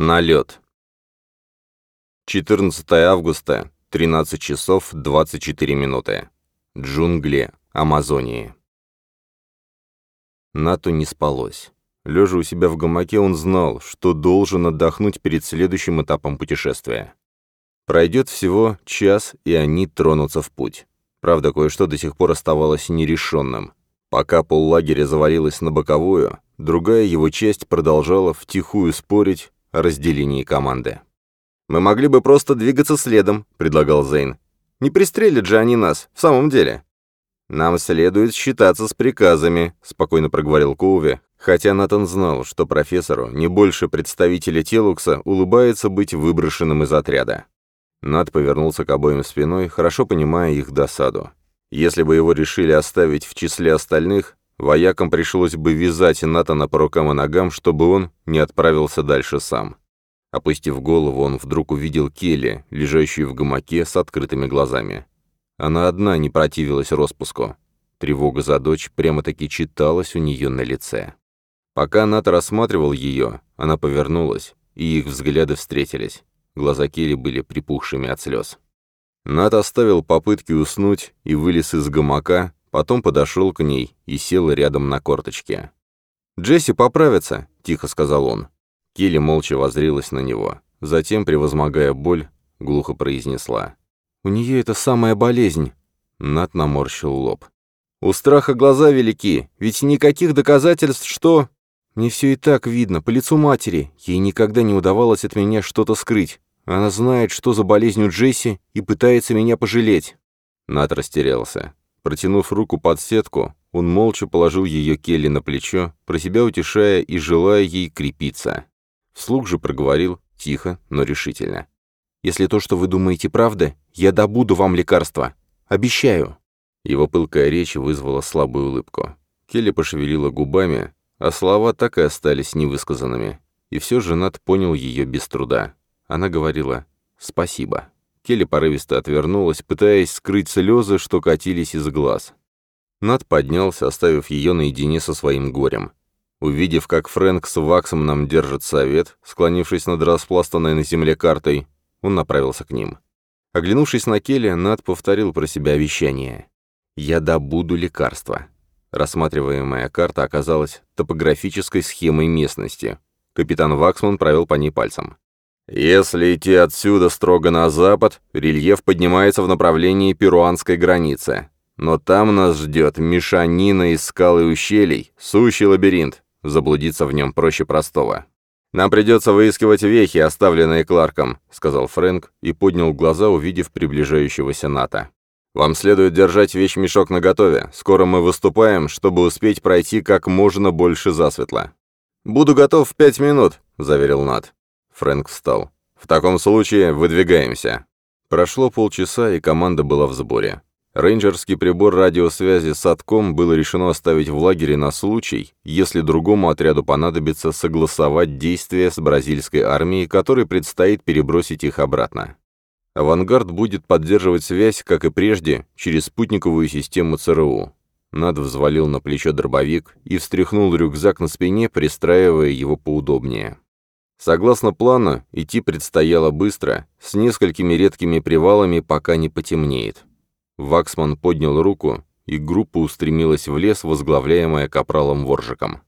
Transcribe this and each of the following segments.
Налет. 14 августа, 13 часов 24 минуты. Джунгли Амазонии. Нату не спалось. Лежа у себя в гамаке, он знал, что должен отдохнуть перед следующим этапом путешествия. Пройдет всего час, и они тронутся в путь. Правда, кое-что до сих пор оставалось нерешенным. Пока поллагеря завалилась на боковую, другая его часть продолжала втихую спорить разделении команды. «Мы могли бы просто двигаться следом», — предлагал Зейн. «Не пристрелят же они нас, в самом деле». «Нам следует считаться с приказами», — спокойно проговорил Коуви, хотя Натан знал, что профессору, не больше представителя Телукса, улыбается быть выброшенным из отряда. Нат повернулся к обоим спиной, хорошо понимая их досаду. Если бы его решили оставить в числе остальных, воякам пришлось бы вязать Натана по рукам и ногам, чтобы он не отправился дальше сам. Опустив голову, он вдруг увидел Келли, лежащую в гамаке с открытыми глазами. Она одна не противилась распуску. Тревога за дочь прямо-таки читалась у нее на лице. Пока Ната рассматривал ее, она повернулась, и их взгляды встретились. Глаза Келли были припухшими от слез. Нат оставил попытки уснуть и вылез из гамака, потом подошел к ней и сел рядом на корточке. «Джесси поправится», — тихо сказал он. Келли молча возрилась на него. Затем, превозмогая боль, глухо произнесла. «У нее это самая болезнь». Нат наморщил лоб. «У страха глаза велики, ведь никаких доказательств, что...» «Мне все и так видно, по лицу матери. Ей никогда не удавалось от меня что-то скрыть. Она знает, что за болезнь у Джесси, и пытается меня пожалеть». Нат растерялся. Протянув руку под сетку, он молча положил ее Келли на плечо, про себя утешая и желая ей крепиться. Вслух же проговорил, тихо, но решительно. «Если то, что вы думаете, правда, я добуду вам лекарство. Обещаю». Его пылкая речь вызвала слабую улыбку. Келли пошевелила губами, а слова так и остались невысказанными. И все же Нат понял ее без труда. Она говорила «спасибо». Келли порывисто отвернулась, пытаясь скрыть слезы, что катились из глаз. Над поднялся, оставив ее наедине со своим горем. Увидев, как Фрэнк с Ваксом нам держит совет, склонившись над распластанной на земле картой, он направился к ним. Оглянувшись на Келли, Над повторил про себя обещание. «Я добуду лекарства». Рассматриваемая карта оказалась топографической схемой местности. Капитан Ваксман провел по ней пальцем. Если идти отсюда строго на запад, рельеф поднимается в направлении перуанской границы. Но там нас ждет мешанина из скал и ущелий, сущий лабиринт. Заблудиться в нем проще простого. «Нам придется выискивать вехи, оставленные Кларком», — сказал Фрэнк и поднял глаза, увидев приближающегося НАТО. «Вам следует держать вещмешок наготове. Скоро мы выступаем, чтобы успеть пройти как можно больше засветло». «Буду готов в пять минут», — заверил Нат. Фрэнк встал. «В таком случае выдвигаемся». Прошло полчаса, и команда была в сборе. Рейнджерский прибор радиосвязи с Атком было решено оставить в лагере на случай, если другому отряду понадобится согласовать действия с бразильской армией, которой предстоит перебросить их обратно. Авангард будет поддерживать связь, как и прежде, через спутниковую систему ЦРУ. Над взвалил на плечо дробовик и встряхнул рюкзак на спине, пристраивая его поудобнее. Согласно плану, идти предстояло быстро, с несколькими редкими привалами, пока не потемнеет. Ваксман поднял руку, и группа устремилась в лес, возглавляемая капралом Воржиком.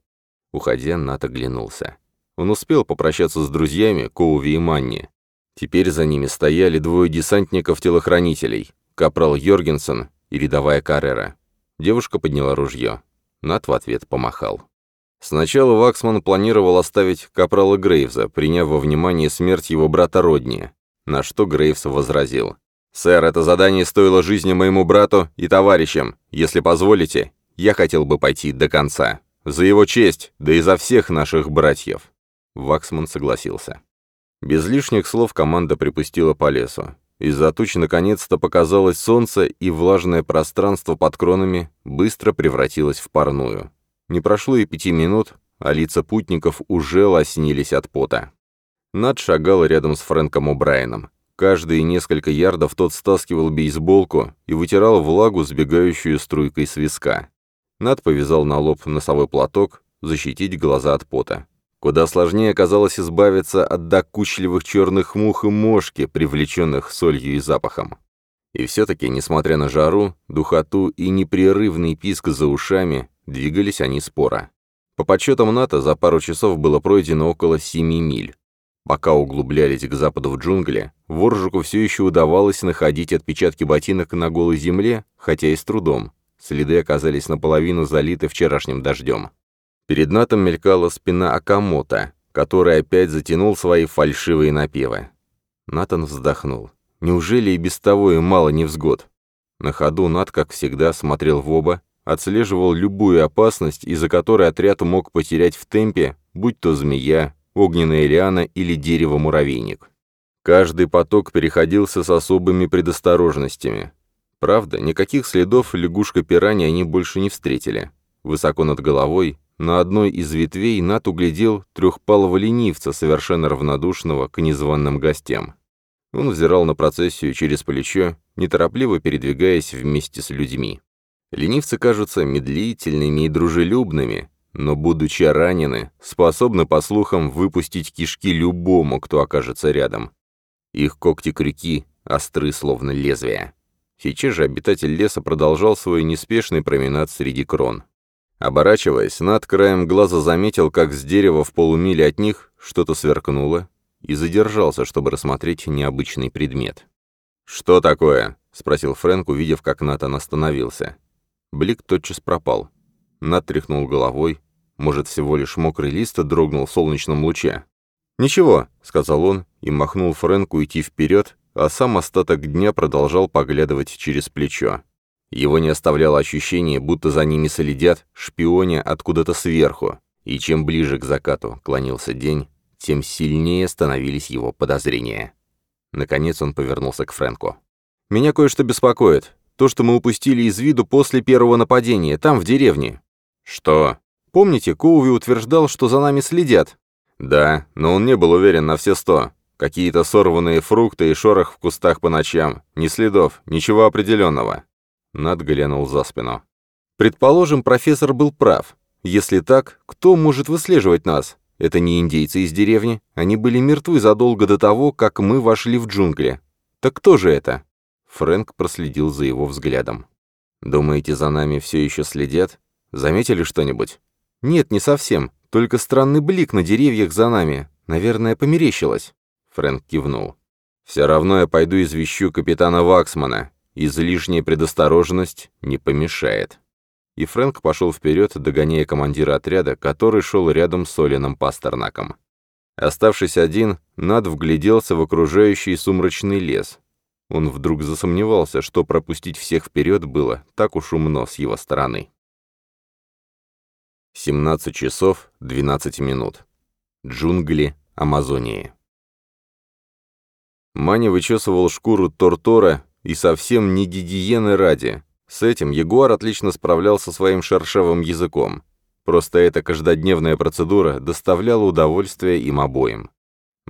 Уходя, Нат оглянулся. Он успел попрощаться с друзьями, Коуви и Манни. Теперь за ними стояли двое десантников-телохранителей, капрал Йоргенсен и рядовая Каррера. Девушка подняла ружье. Нат в ответ помахал. Сначала Ваксман планировал оставить капрала Грейвза, приняв во внимание смерть его брата Родни, на что Грейвс возразил. «Сэр, это задание стоило жизни моему брату и товарищам. Если позволите, я хотел бы пойти до конца. За его честь, да и за всех наших братьев». Ваксман согласился. Без лишних слов команда припустила по лесу. Из-за туч наконец-то показалось солнце, и влажное пространство под кронами быстро превратилось в парную. Не прошло и пяти минут, а лица путников уже лоснились от пота. Над шагал рядом с Фрэнком О'Брайеном. Каждые несколько ярдов тот стаскивал бейсболку и вытирал влагу, сбегающую струйкой с виска. Над повязал на лоб носовой платок, защитить глаза от пота. Куда сложнее оказалось избавиться от докучливых черных мух и мошки, привлеченных солью и запахом. И все-таки, несмотря на жару, духоту и непрерывный писк за ушами, двигались они споро. По подсчетам НАТО, за пару часов было пройдено около 7 миль. Пока углублялись к западу в джунгли, Воржику все еще удавалось находить отпечатки ботинок на голой земле, хотя и с трудом. Следы оказались наполовину залиты вчерашним дождем. Перед Натом мелькала спина Акамота, который опять затянул свои фальшивые напевы. Натан вздохнул. Неужели и без того им мало невзгод? На ходу Нат, как всегда, смотрел в оба, отслеживал любую опасность, из-за которой отряд мог потерять в темпе, будь то змея, огненная лиана или дерево-муравейник. Каждый поток переходился с особыми предосторожностями. Правда, никаких следов лягушка-пираньи они больше не встретили. Высоко над головой, на одной из ветвей, Нат углядел трехпалого ленивца, совершенно равнодушного к незваным гостям. Он взирал на процессию через плечо, неторопливо передвигаясь вместе с людьми. Ленивцы кажутся медлительными и дружелюбными, но, будучи ранены, способны, по слухам, выпустить кишки любому, кто окажется рядом. Их когти-крюки остры, словно лезвия. Сейчас же обитатель леса продолжал свой неспешный променад среди крон. Оборачиваясь, над краем глаза заметил, как с дерева в полумиле от них что-то сверкнуло, и задержался, чтобы рассмотреть необычный предмет. «Что такое?» — спросил Фрэнк, увидев, как Натан остановился. Блик тотчас пропал. Нат тряхнул головой. Может, всего лишь мокрый лист дрогнул в солнечном луче. «Ничего», — сказал он, и махнул Фрэнку идти вперед, а сам остаток дня продолжал поглядывать через плечо. Его не оставляло ощущение, будто за ними следят, шпионя откуда-то сверху, и чем ближе к закату клонился день, тем сильнее становились его подозрения. Наконец он повернулся к Фрэнку. «Меня кое-что беспокоит. То, что мы упустили из виду после первого нападения, там, в деревне». «Что?» «Помните, Коуви утверждал, что за нами следят?» «Да, но он не был уверен на все сто. Какие-то сорванные фрукты и шорох в кустах по ночам. Ни следов, ничего определенного». Над глянул за спину. «Предположим, профессор был прав. Если так, кто может выслеживать нас? Это не индейцы из деревни. Они были мертвы задолго до того, как мы вошли в джунгли. Так кто же это?» Фрэнк проследил за его взглядом. «Думаете, за нами все еще следят? Заметили что-нибудь?» «Нет, не совсем. Только странный блик на деревьях за нами. Наверное, померещилось». Фрэнк кивнул. «Все равно я пойду извещу капитана Ваксмана. Излишняя предосторожность не помешает» и Фрэнк пошел вперед, догоняя командира отряда, который шел рядом с Олином Пастернаком. Оставшись один, Над вгляделся в окружающий сумрачный лес. Он вдруг засомневался, что пропустить всех вперед было так уж умно с его стороны. 17 часов 12 минут. Джунгли Амазонии. Мани вычесывал шкуру Тортора и совсем не гигиены ради, с этим Ягуар отлично справлялся своим шершавым языком. Просто эта каждодневная процедура доставляла удовольствие им обоим.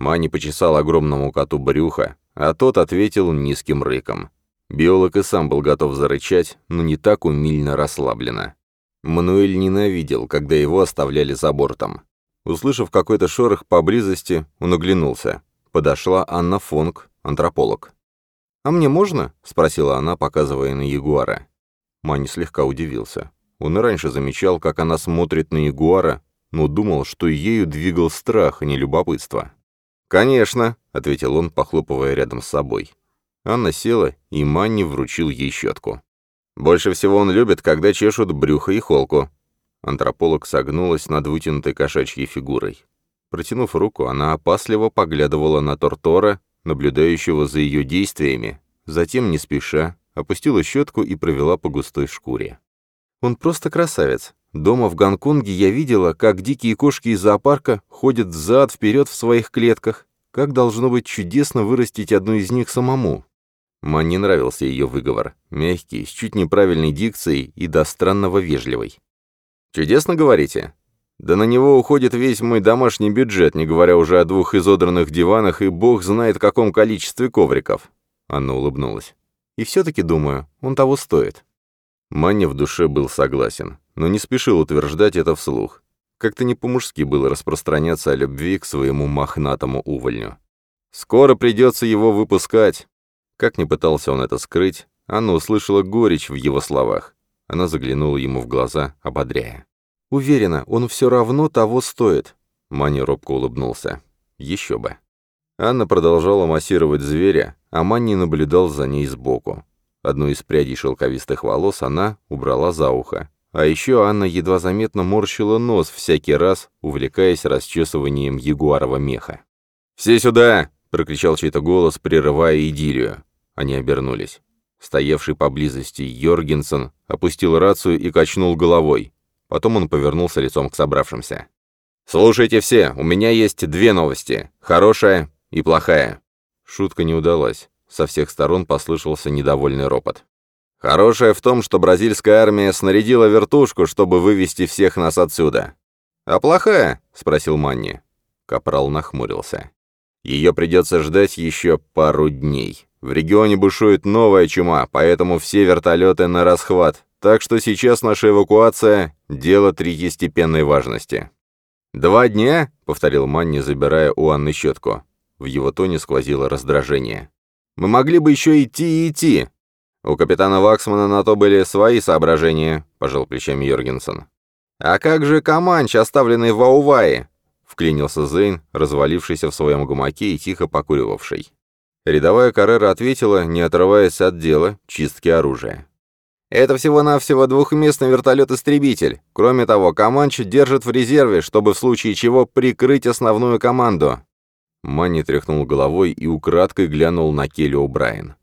Мани почесал огромному коту брюха, а тот ответил низким рыком. Биолог и сам был готов зарычать, но не так умильно расслабленно. Мануэль ненавидел, когда его оставляли за бортом. Услышав какой-то шорох поблизости, он оглянулся. Подошла Анна Фонг, антрополог. «А мне можно?» — спросила она, показывая на Ягуара. Мани слегка удивился. Он и раньше замечал, как она смотрит на Ягуара, но думал, что ею двигал страх, а не любопытство. «Конечно», — ответил он, похлопывая рядом с собой. Анна села, и Манни вручил ей щетку. «Больше всего он любит, когда чешут брюхо и холку». Антрополог согнулась над вытянутой кошачьей фигурой. Протянув руку, она опасливо поглядывала на Тортора, наблюдающего за ее действиями, затем, не спеша, опустила щетку и провела по густой шкуре. «Он просто красавец. Дома в Гонконге я видела, как дикие кошки из зоопарка ходят взад-вперед в своих клетках. Как должно быть чудесно вырастить одну из них самому». Мане нравился ее выговор, мягкий, с чуть неправильной дикцией и до странного вежливой. «Чудесно, говорите?» Да на него уходит весь мой домашний бюджет, не говоря уже о двух изодранных диванах и бог знает каком количестве ковриков. Анна улыбнулась. И все-таки, думаю, он того стоит». Маня в душе был согласен, но не спешил утверждать это вслух. Как-то не по-мужски было распространяться о любви к своему мохнатому увольню. Скоро придется его выпускать. Как ни пытался он это скрыть, Анна услышала горечь в его словах. Она заглянула ему в глаза, ободряя. «Уверена, он все равно того стоит». Маня робко улыбнулся. «Еще бы». Анна продолжала массировать зверя, а Манни наблюдал за ней сбоку. Одну из прядей шелковистых волос она убрала за ухо. А еще Анна едва заметно морщила нос всякий раз, увлекаясь расчесыванием ягуарова меха. «Все сюда!» — прокричал чей-то голос, прерывая идиллию. Они обернулись. Стоявший поблизости Йоргенсен опустил рацию и качнул головой. Потом он повернулся лицом к собравшимся. «Слушайте все, у меня есть две новости. Хорошая и плохая». Шутка не удалась. Со всех сторон послышался недовольный ропот. «Хорошее в том, что бразильская армия снарядила вертушку, чтобы вывести всех нас отсюда». «А плохая?» — спросил Манни. Капрал нахмурился. «Ее придется ждать еще пару дней. В регионе бушует новая чума, поэтому все вертолеты на расхват, так что сейчас наша эвакуация — дело третьестепенной важности». «Два дня?» — повторил Манни, забирая у Анны щетку. В его тоне сквозило раздражение. Мы могли бы еще идти и идти. У капитана Ваксмана на то были свои соображения, пожал плечами Йоргенсен. А как же Каманч, оставленный в Аувае? Вклинился Зейн, развалившийся в своем гумаке и тихо покуривавший. Рядовая Каррера ответила, не отрываясь от дела, чистки оружия. «Это всего-навсего двухместный вертолет-истребитель. Кроме того, Каманч держит в резерве, чтобы в случае чего прикрыть основную команду. Манни тряхнул головой и украдкой глянул на Келли О'Брайен.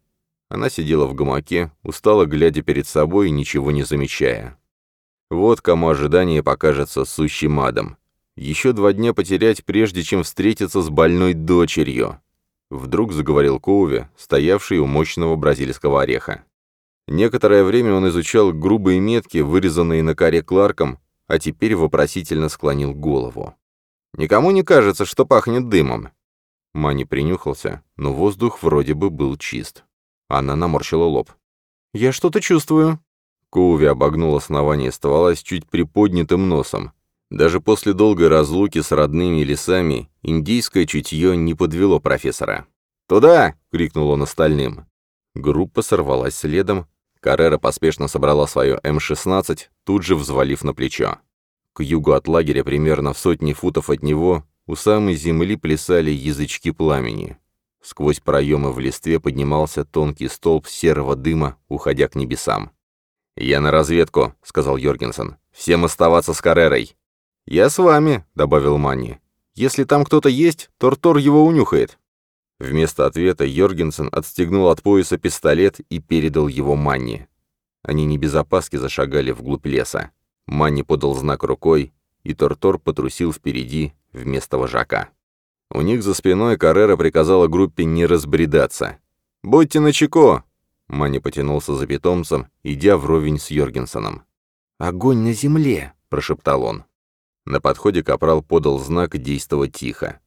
Она сидела в гамаке, устало глядя перед собой и ничего не замечая. Вот кому ожидание покажется сущим адом. Еще два дня потерять, прежде чем встретиться с больной дочерью. Вдруг заговорил Коуви, стоявший у мощного бразильского ореха. Некоторое время он изучал грубые метки, вырезанные на коре Кларком, а теперь вопросительно склонил голову. «Никому не кажется, что пахнет дымом?» Мани принюхался, но воздух вроде бы был чист. Она наморщила лоб. «Я что-то чувствую». Коуви обогнул основание ствола с чуть приподнятым носом. Даже после долгой разлуки с родными лесами индийское чутье не подвело профессора. «Туда!» — крикнул он остальным. Группа сорвалась следом. Каррера поспешно собрала свое М-16, тут же взвалив на плечо. К югу от лагеря, примерно в сотни футов от него, у самой земли плясали язычки пламени. Сквозь проемы в листве поднимался тонкий столб серого дыма, уходя к небесам. «Я на разведку», — сказал Йоргенсен. «Всем оставаться с Карерой». «Я с вами», — добавил Манни. «Если там кто-то есть, Тортор его унюхает». Вместо ответа Йоргенсен отстегнул от пояса пистолет и передал его Манни. Они не без опаски зашагали вглубь леса. Манни подал знак рукой, и Тортор потрусил впереди, вместо вожака. У них за спиной Каррера приказала группе не разбредаться. «Будьте начеко!» Мани потянулся за питомцем, идя вровень с Йоргенсоном. «Огонь на земле!» — прошептал он. На подходе Капрал подал знак действовать тихо.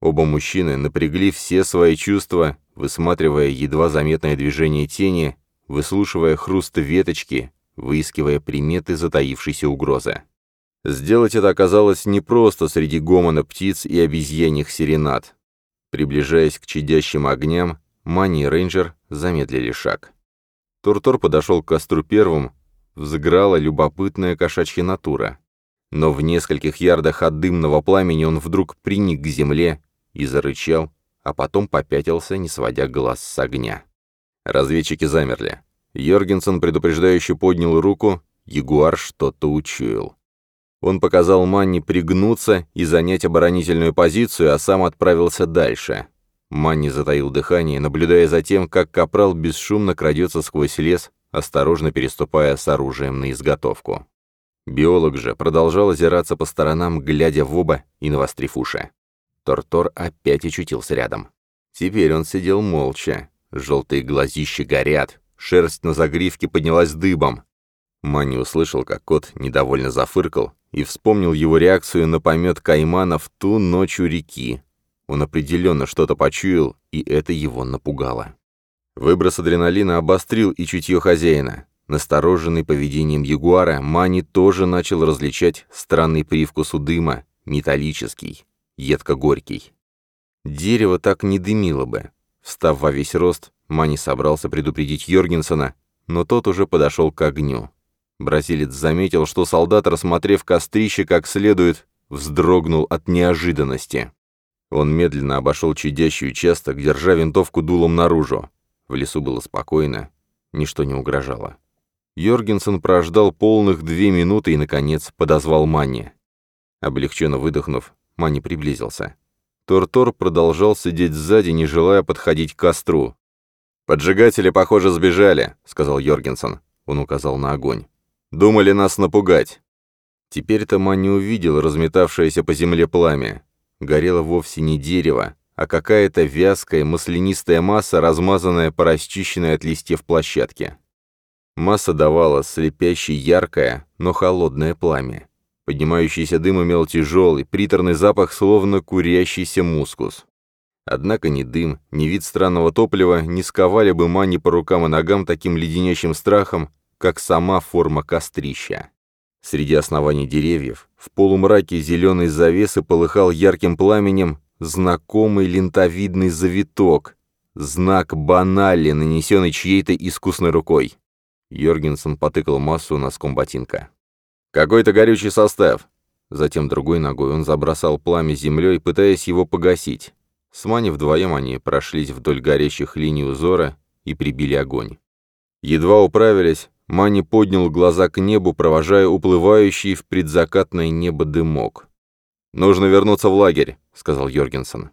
Оба мужчины напрягли все свои чувства, высматривая едва заметное движение тени, выслушивая хруст веточки, выискивая приметы затаившейся угрозы. Сделать это оказалось непросто среди гомона птиц и обезьяньих серенад. Приближаясь к чадящим огням, Мани и Рейнджер замедлили шаг. Туртор подошел к костру первым, взыграла любопытная кошачья натура. Но в нескольких ярдах от дымного пламени он вдруг приник к земле и зарычал, а потом попятился, не сводя глаз с огня. Разведчики замерли. Йоргенсен предупреждающе поднял руку, ягуар что-то учуял. Он показал Манни пригнуться и занять оборонительную позицию, а сам отправился дальше. Манни затаил дыхание, наблюдая за тем, как капрал бесшумно крадется сквозь лес, осторожно переступая с оружием на изготовку. Биолог же продолжал озираться по сторонам, глядя в оба и навострив уши. Тортор опять очутился рядом. Теперь он сидел молча. Желтые глазища горят, шерсть на загривке поднялась дыбом. Манни услышал, как кот недовольно зафыркал, и вспомнил его реакцию на помет Каймана в ту ночь у реки. Он определенно что-то почуял, и это его напугало. Выброс адреналина обострил и чутье хозяина. Настороженный поведением ягуара, Мани тоже начал различать странный привкус у дыма, металлический, едко-горький. Дерево так не дымило бы. Встав во весь рост, Мани собрался предупредить Йоргенсона, но тот уже подошел к огню. Бразилец заметил, что солдат, рассмотрев кострище как следует, вздрогнул от неожиданности. Он медленно обошел чадящий участок, держа винтовку дулом наружу. В лесу было спокойно, ничто не угрожало. Йоргенсен прождал полных две минуты и, наконец, подозвал Манни. Облегченно выдохнув, Манни приблизился. Тортор продолжал сидеть сзади, не желая подходить к костру. «Поджигатели, похоже, сбежали», — сказал Йоргенсен. Он указал на огонь. «Думали нас напугать». Теперь-то Манни увидел разметавшееся по земле пламя. Горело вовсе не дерево, а какая-то вязкая маслянистая масса, размазанная по расчищенной от листьев площадке. Масса давала слепящее яркое, но холодное пламя. Поднимающийся дым имел тяжелый, приторный запах, словно курящийся мускус. Однако ни дым, ни вид странного топлива не сковали бы Мани по рукам и ногам таким леденящим страхом, как сама форма кострища. Среди оснований деревьев, в полумраке зеленой завесы полыхал ярким пламенем знакомый лентовидный завиток, знак банали, нанесенный чьей-то искусной рукой. Йоргенсен потыкал массу носком ботинка. «Какой-то горючий состав!» Затем другой ногой он забросал пламя землей, пытаясь его погасить. С Мани вдвоем они прошлись вдоль горящих линий узора и прибили огонь. Едва управились, Мани поднял глаза к небу, провожая уплывающий в предзакатное небо дымок. «Нужно вернуться в лагерь», — сказал Йоргенсен.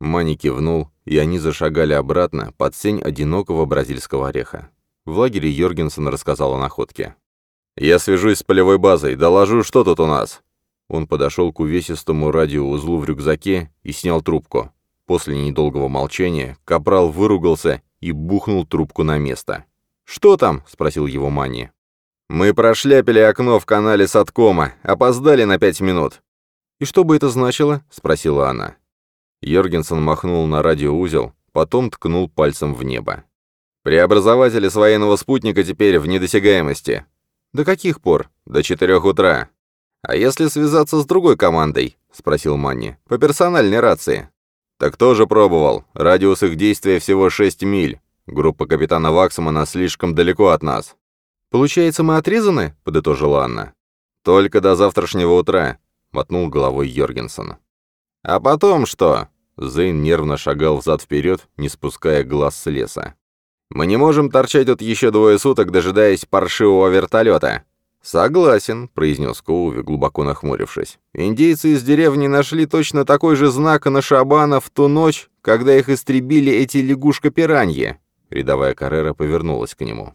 Мани кивнул, и они зашагали обратно под сень одинокого бразильского ореха. В лагере Йоргенсен рассказал о находке. «Я свяжусь с полевой базой, доложу, что тут у нас». Он подошел к увесистому радиоузлу в рюкзаке и снял трубку. После недолгого молчания Капрал выругался и бухнул трубку на место. «Что там?» — спросил его Мани. «Мы прошляпили окно в канале Садкома, опоздали на пять минут». «И что бы это значило?» — спросила она. Йоргенсен махнул на радиоузел, потом ткнул пальцем в небо. Преобразователи с военного спутника теперь в недосягаемости. До каких пор? До четырех утра. А если связаться с другой командой? Спросил Манни. По персональной рации. Так тоже пробовал. Радиус их действия всего 6 миль. Группа капитана Ваксмана слишком далеко от нас. «Получается, мы отрезаны?» — подытожила Анна. «Только до завтрашнего утра», — мотнул головой Йоргенсон. «А потом что?» Зейн нервно шагал взад-вперед, не спуская глаз с леса. Мы не можем торчать тут еще двое суток, дожидаясь паршивого вертолета». «Согласен», — произнес Коуви, глубоко нахмурившись. «Индейцы из деревни нашли точно такой же знак на Шабана в ту ночь, когда их истребили эти лягушка-пираньи». Рядовая Каррера повернулась к нему.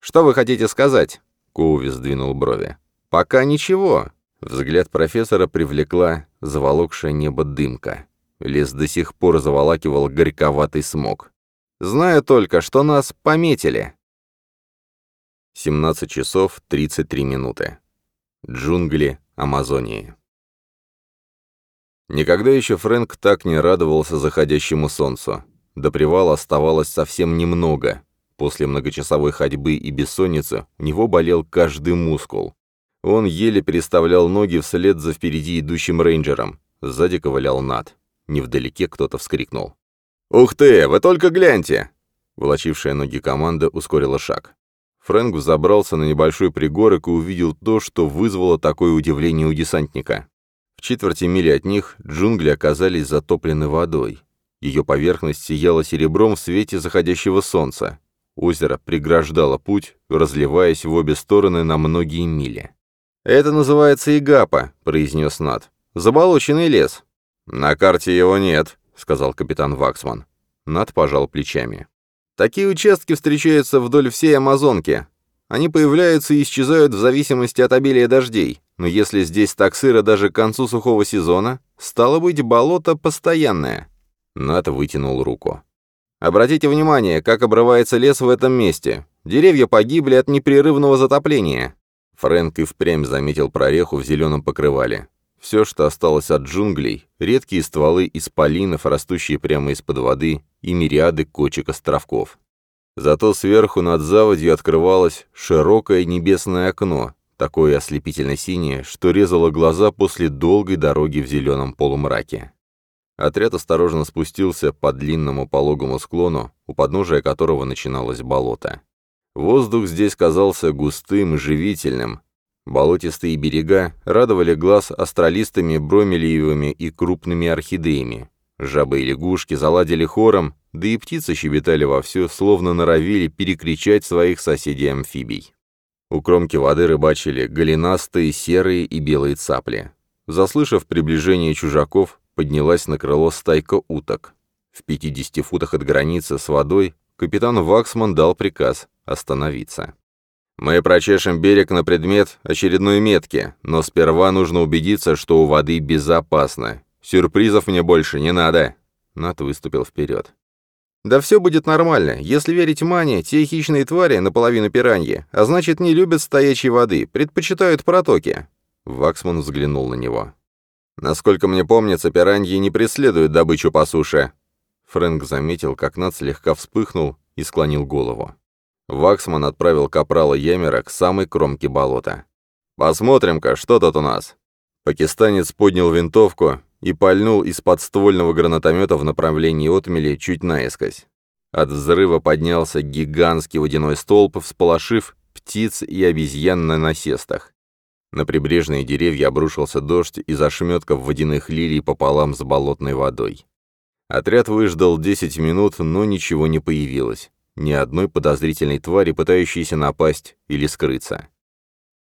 «Что вы хотите сказать?» Коуви сдвинул брови. «Пока ничего». Взгляд профессора привлекла заволокшая небо дымка. Лес до сих пор заволакивал горьковатый смог. Знаю только, что нас пометили. 17 часов 33 минуты. Джунгли Амазонии. Никогда еще Фрэнк так не радовался заходящему солнцу. До привала оставалось совсем немного. После многочасовой ходьбы и бессонницы у него болел каждый мускул. Он еле переставлял ноги вслед за впереди идущим рейнджером. Сзади ковылял Над. Невдалеке кто-то вскрикнул. «Ух ты, вы только гляньте!» Волочившая ноги команда ускорила шаг. Фрэнк взобрался на небольшой пригорок и увидел то, что вызвало такое удивление у десантника. В четверти мили от них джунгли оказались затоплены водой. Ее поверхность сияла серебром в свете заходящего солнца. Озеро преграждало путь, разливаясь в обе стороны на многие мили. «Это называется Игапа», — произнес Над. «Заболоченный лес». «На карте его нет», — сказал капитан Ваксман. Над пожал плечами. «Такие участки встречаются вдоль всей Амазонки. Они появляются и исчезают в зависимости от обилия дождей. Но если здесь так сыро даже к концу сухого сезона, стало быть, болото постоянное». Над вытянул руку. «Обратите внимание, как обрывается лес в этом месте. Деревья погибли от непрерывного затопления». Фрэнк и впрямь заметил прореху в зеленом покрывале. Все, что осталось от джунглей, редкие стволы исполинов, растущие прямо из-под воды, и мириады кочек островков. Зато сверху над заводью открывалось широкое небесное окно, такое ослепительно-синее, что резало глаза после долгой дороги в зеленом полумраке. Отряд осторожно спустился по длинному пологому склону, у подножия которого начиналось болото. Воздух здесь казался густым и живительным. Болотистые берега радовали глаз астралистами бромелиевыми и крупными орхидеями. Жабы и лягушки заладили хором, да и птицы щебетали вовсю, словно норовили перекричать своих соседей-амфибий. У кромки воды рыбачили голенастые, серые и белые цапли. Заслышав приближение чужаков, поднялась на крыло стайка уток. В 50 футах от границы с водой капитан Ваксман дал приказ остановиться. «Мы прочешем берег на предмет очередной метки, но сперва нужно убедиться, что у воды безопасно. Сюрпризов мне больше не надо!» Нат выступил вперед. «Да все будет нормально. Если верить Мане, те хищные твари, наполовину пираньи, а значит, не любят стоячей воды, предпочитают протоки». Ваксман взглянул на него. «Насколько мне помнится, пираньи не преследуют добычу по суше». Фрэнк заметил, как Нат слегка вспыхнул и склонил голову. Ваксман отправил капрала Ямера к самой кромке болота. «Посмотрим-ка, что тут у нас». Пакистанец поднял винтовку и пальнул из подствольного гранатомета в направлении отмели чуть наискось. От взрыва поднялся гигантский водяной столб, всполошив птиц и обезьян на насестах. На прибрежные деревья обрушился дождь из ошметков водяных лилий пополам с болотной водой. Отряд выждал 10 минут, но ничего не появилось. Ни одной подозрительной твари, пытающейся напасть или скрыться.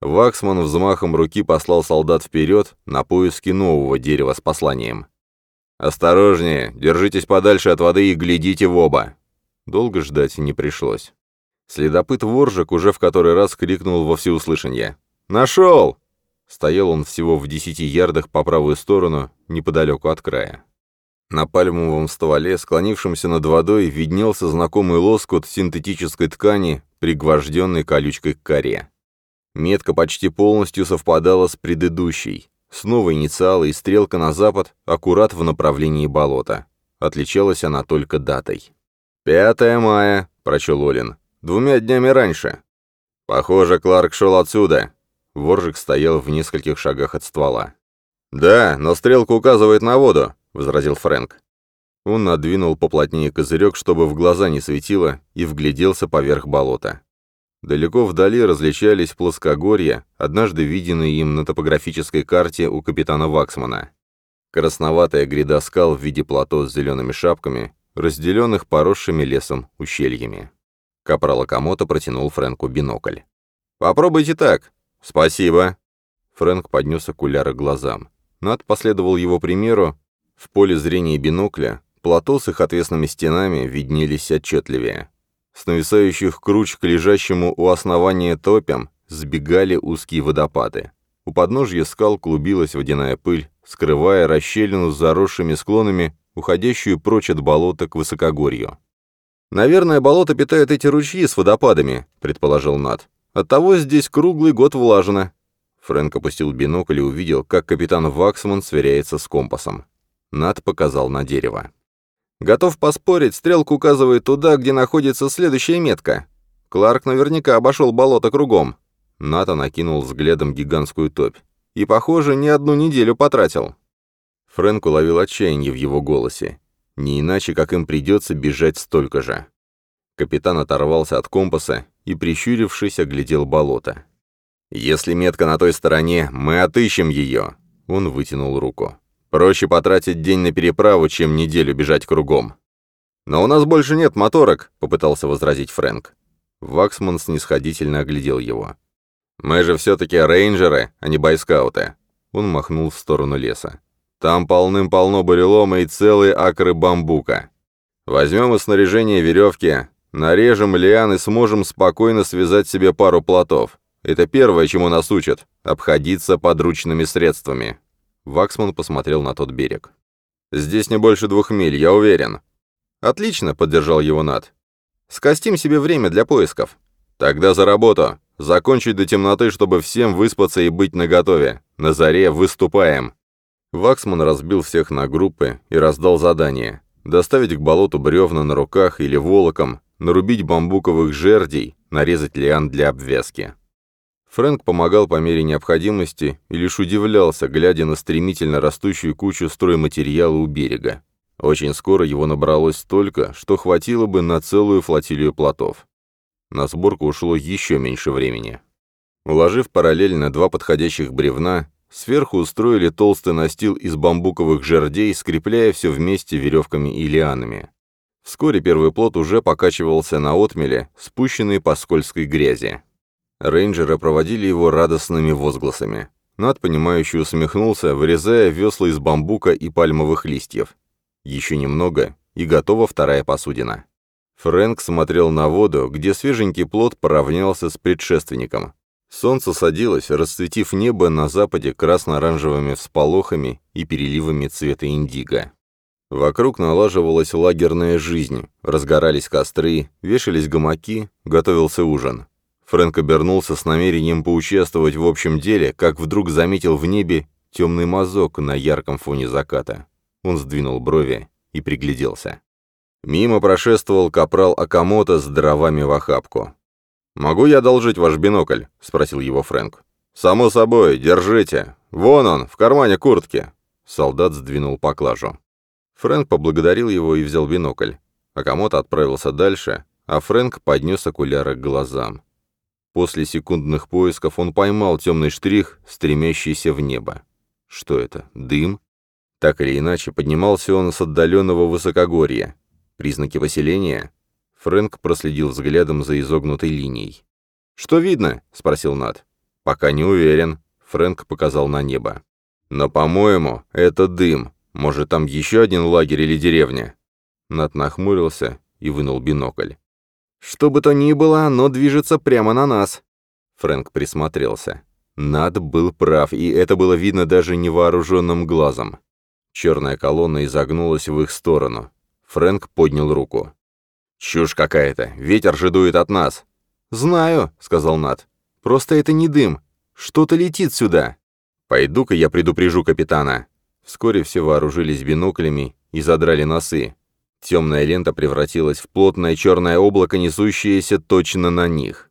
Ваксман взмахом руки послал солдат вперед на поиски нового дерева с посланием. «Осторожнее, держитесь подальше от воды и глядите в оба!» Долго ждать не пришлось. Следопыт Воржик уже в который раз крикнул во всеуслышание. «Нашел!» Стоял он всего в десяти ярдах по правую сторону, неподалеку от края. На пальмовом стволе, склонившемся над водой, виднелся знакомый лоскут синтетической ткани, пригвожденной колючкой к коре. Метка почти полностью совпадала с предыдущей. Снова инициалы и стрелка на запад, аккурат в направлении болота. Отличалась она только датой. «5 мая», — прочел Олин. «Двумя днями раньше». «Похоже, Кларк шел отсюда». Воржик стоял в нескольких шагах от ствола. «Да, но стрелка указывает на воду», — возразил Фрэнк. Он надвинул поплотнее козырек, чтобы в глаза не светило, и вгляделся поверх болота. Далеко вдали различались плоскогорья, однажды виденные им на топографической карте у капитана Ваксмана. Красноватая гряда скал в виде плато с зелеными шапками, разделенных поросшими лесом ущельями. Капрал Акамото протянул Фрэнку бинокль. «Попробуйте так». «Спасибо». Фрэнк поднес окуляры к глазам. Над последовал его примеру. В поле зрения бинокля плато с их отвесными стенами виднелись отчетливее. С нависающих круч к лежащему у основания топям сбегали узкие водопады. У подножья скал клубилась водяная пыль, скрывая расщелину с заросшими склонами, уходящую прочь от болота к высокогорью. «Наверное, болото питает эти ручьи с водопадами», — предположил Над. «Оттого здесь круглый год влажно». Фрэнк опустил бинокль и увидел, как капитан Ваксман сверяется с компасом. Над показал на дерево. Готов поспорить, стрелка указывает туда, где находится следующая метка. Кларк наверняка обошел болото кругом. Ната накинул взглядом гигантскую топь. И, похоже, не одну неделю потратил. Фрэнк уловил отчаяние в его голосе. Не иначе, как им придется бежать столько же. Капитан оторвался от компаса и, прищурившись, оглядел болото. «Если метка на той стороне, мы отыщем ее!» Он вытянул руку. Проще потратить день на переправу, чем неделю бежать кругом. «Но у нас больше нет моторок», — попытался возразить Фрэнк. Ваксман снисходительно оглядел его. «Мы же все-таки рейнджеры, а не байскауты». Он махнул в сторону леса. «Там полным-полно бурелома и целые акры бамбука. Возьмем из снаряжения веревки, нарежем лиан и сможем спокойно связать себе пару плотов. Это первое, чему нас учат — обходиться подручными средствами. Ваксман посмотрел на тот берег. «Здесь не больше двух миль, я уверен». «Отлично», — поддержал его Над. «Скостим себе время для поисков». «Тогда за работу. Закончить до темноты, чтобы всем выспаться и быть наготове. На заре выступаем». Ваксман разбил всех на группы и раздал задание. Доставить к болоту бревна на руках или волоком, нарубить бамбуковых жердей, нарезать лиан для обвязки. Фрэнк помогал по мере необходимости и лишь удивлялся, глядя на стремительно растущую кучу стройматериала у берега. Очень скоро его набралось столько, что хватило бы на целую флотилию плотов. На сборку ушло еще меньше времени. Уложив параллельно два подходящих бревна, сверху устроили толстый настил из бамбуковых жердей, скрепляя все вместе веревками и лианами. Вскоре первый плот уже покачивался на отмеле, спущенный по скользкой грязи. Рейнджеры проводили его радостными возгласами. Над понимающе усмехнулся, вырезая весла из бамбука и пальмовых листьев. Еще немного, и готова вторая посудина. Фрэнк смотрел на воду, где свеженький плод поравнялся с предшественником. Солнце садилось, расцветив небо на западе красно-оранжевыми всполохами и переливами цвета индиго. Вокруг налаживалась лагерная жизнь, разгорались костры, вешались гамаки, готовился ужин. Фрэнк обернулся с намерением поучаствовать в общем деле, как вдруг заметил в небе темный мазок на ярком фоне заката. Он сдвинул брови и пригляделся. Мимо прошествовал капрал Акамото с дровами в охапку. «Могу я одолжить ваш бинокль?» — спросил его Фрэнк. «Само собой, держите. Вон он, в кармане куртки». Солдат сдвинул поклажу. Фрэнк поблагодарил его и взял бинокль. Акамото отправился дальше, а Фрэнк поднес окуляры к глазам. После секундных поисков он поймал темный штрих, стремящийся в небо. Что это? Дым? Так или иначе, поднимался он с отдаленного высокогорья. Признаки поселения? Фрэнк проследил взглядом за изогнутой линией. «Что видно?» — спросил Над. «Пока не уверен», — Фрэнк показал на небо. «Но, по-моему, это дым. Может, там еще один лагерь или деревня?» Над нахмурился и вынул бинокль. «Что бы то ни было, оно движется прямо на нас». Фрэнк присмотрелся. Над был прав, и это было видно даже невооруженным глазом. Черная колонна изогнулась в их сторону. Фрэнк поднял руку. «Чушь какая-то. Ветер же дует от нас». «Знаю», — сказал Над. «Просто это не дым. Что-то летит сюда». «Пойду-ка я предупрежу капитана». Вскоре все вооружились биноклями и задрали носы. Темная лента превратилась в плотное черное облако, несущееся точно на них.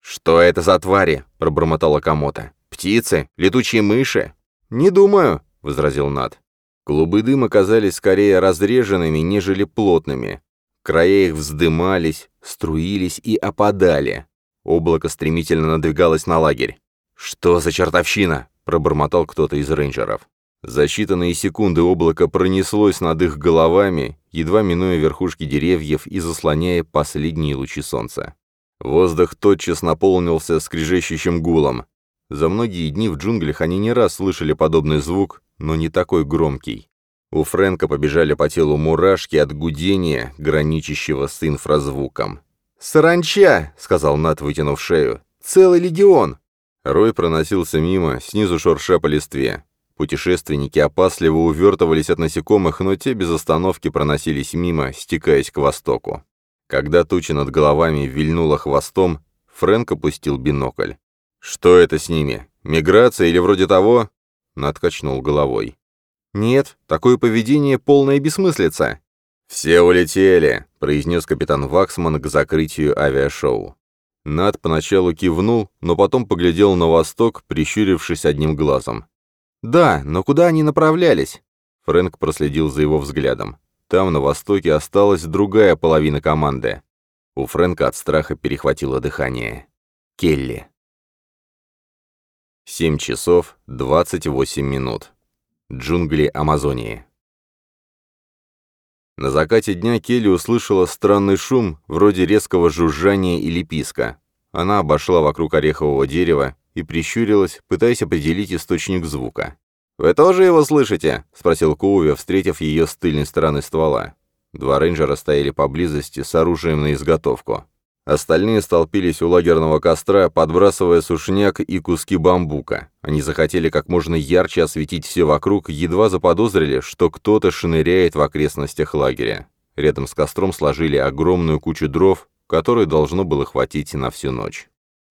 «Что это за твари?» — пробормотала Комота. «Птицы? Летучие мыши?» «Не думаю», — возразил Над. Клубы дыма казались скорее разреженными, нежели плотными. Края их вздымались, струились и опадали. Облако стремительно надвигалось на лагерь. «Что за чертовщина?» — пробормотал кто-то из рейнджеров. За считанные секунды облако пронеслось над их головами, едва минуя верхушки деревьев и заслоняя последние лучи солнца. Воздух тотчас наполнился скрежещущим гулом. За многие дни в джунглях они не раз слышали подобный звук, но не такой громкий. У Фрэнка побежали по телу мурашки от гудения, граничащего с инфразвуком. «Саранча!» — сказал Нат, вытянув шею. «Целый легион!» Рой проносился мимо, снизу шурша по листве. Путешественники опасливо увертывались от насекомых, но те без остановки проносились мимо, стекаясь к востоку. Когда туча над головами вильнула хвостом, Фрэнк опустил бинокль. «Что это с ними? Миграция или вроде того?» Над качнул головой. «Нет, такое поведение — полная бессмыслица». «Все улетели», — произнес капитан Ваксман к закрытию авиашоу. Над поначалу кивнул, но потом поглядел на восток, прищурившись одним глазом. «Да, но куда они направлялись?» Фрэнк проследил за его взглядом. Там, на востоке, осталась другая половина команды. У Фрэнка от страха перехватило дыхание. Келли. 7 часов 28 минут. Джунгли Амазонии. На закате дня Келли услышала странный шум, вроде резкого жужжания или писка. Она обошла вокруг орехового дерева и прищурилась, пытаясь определить источник звука. «Вы тоже его слышите?» — спросил Коуви, встретив ее с тыльной стороны ствола. Два рейнджера стояли поблизости с оружием на изготовку. Остальные столпились у лагерного костра, подбрасывая сушняк и куски бамбука. Они захотели как можно ярче осветить все вокруг, едва заподозрили, что кто-то шныряет в окрестностях лагеря. Рядом с костром сложили огромную кучу дров, которой должно было хватить на всю ночь.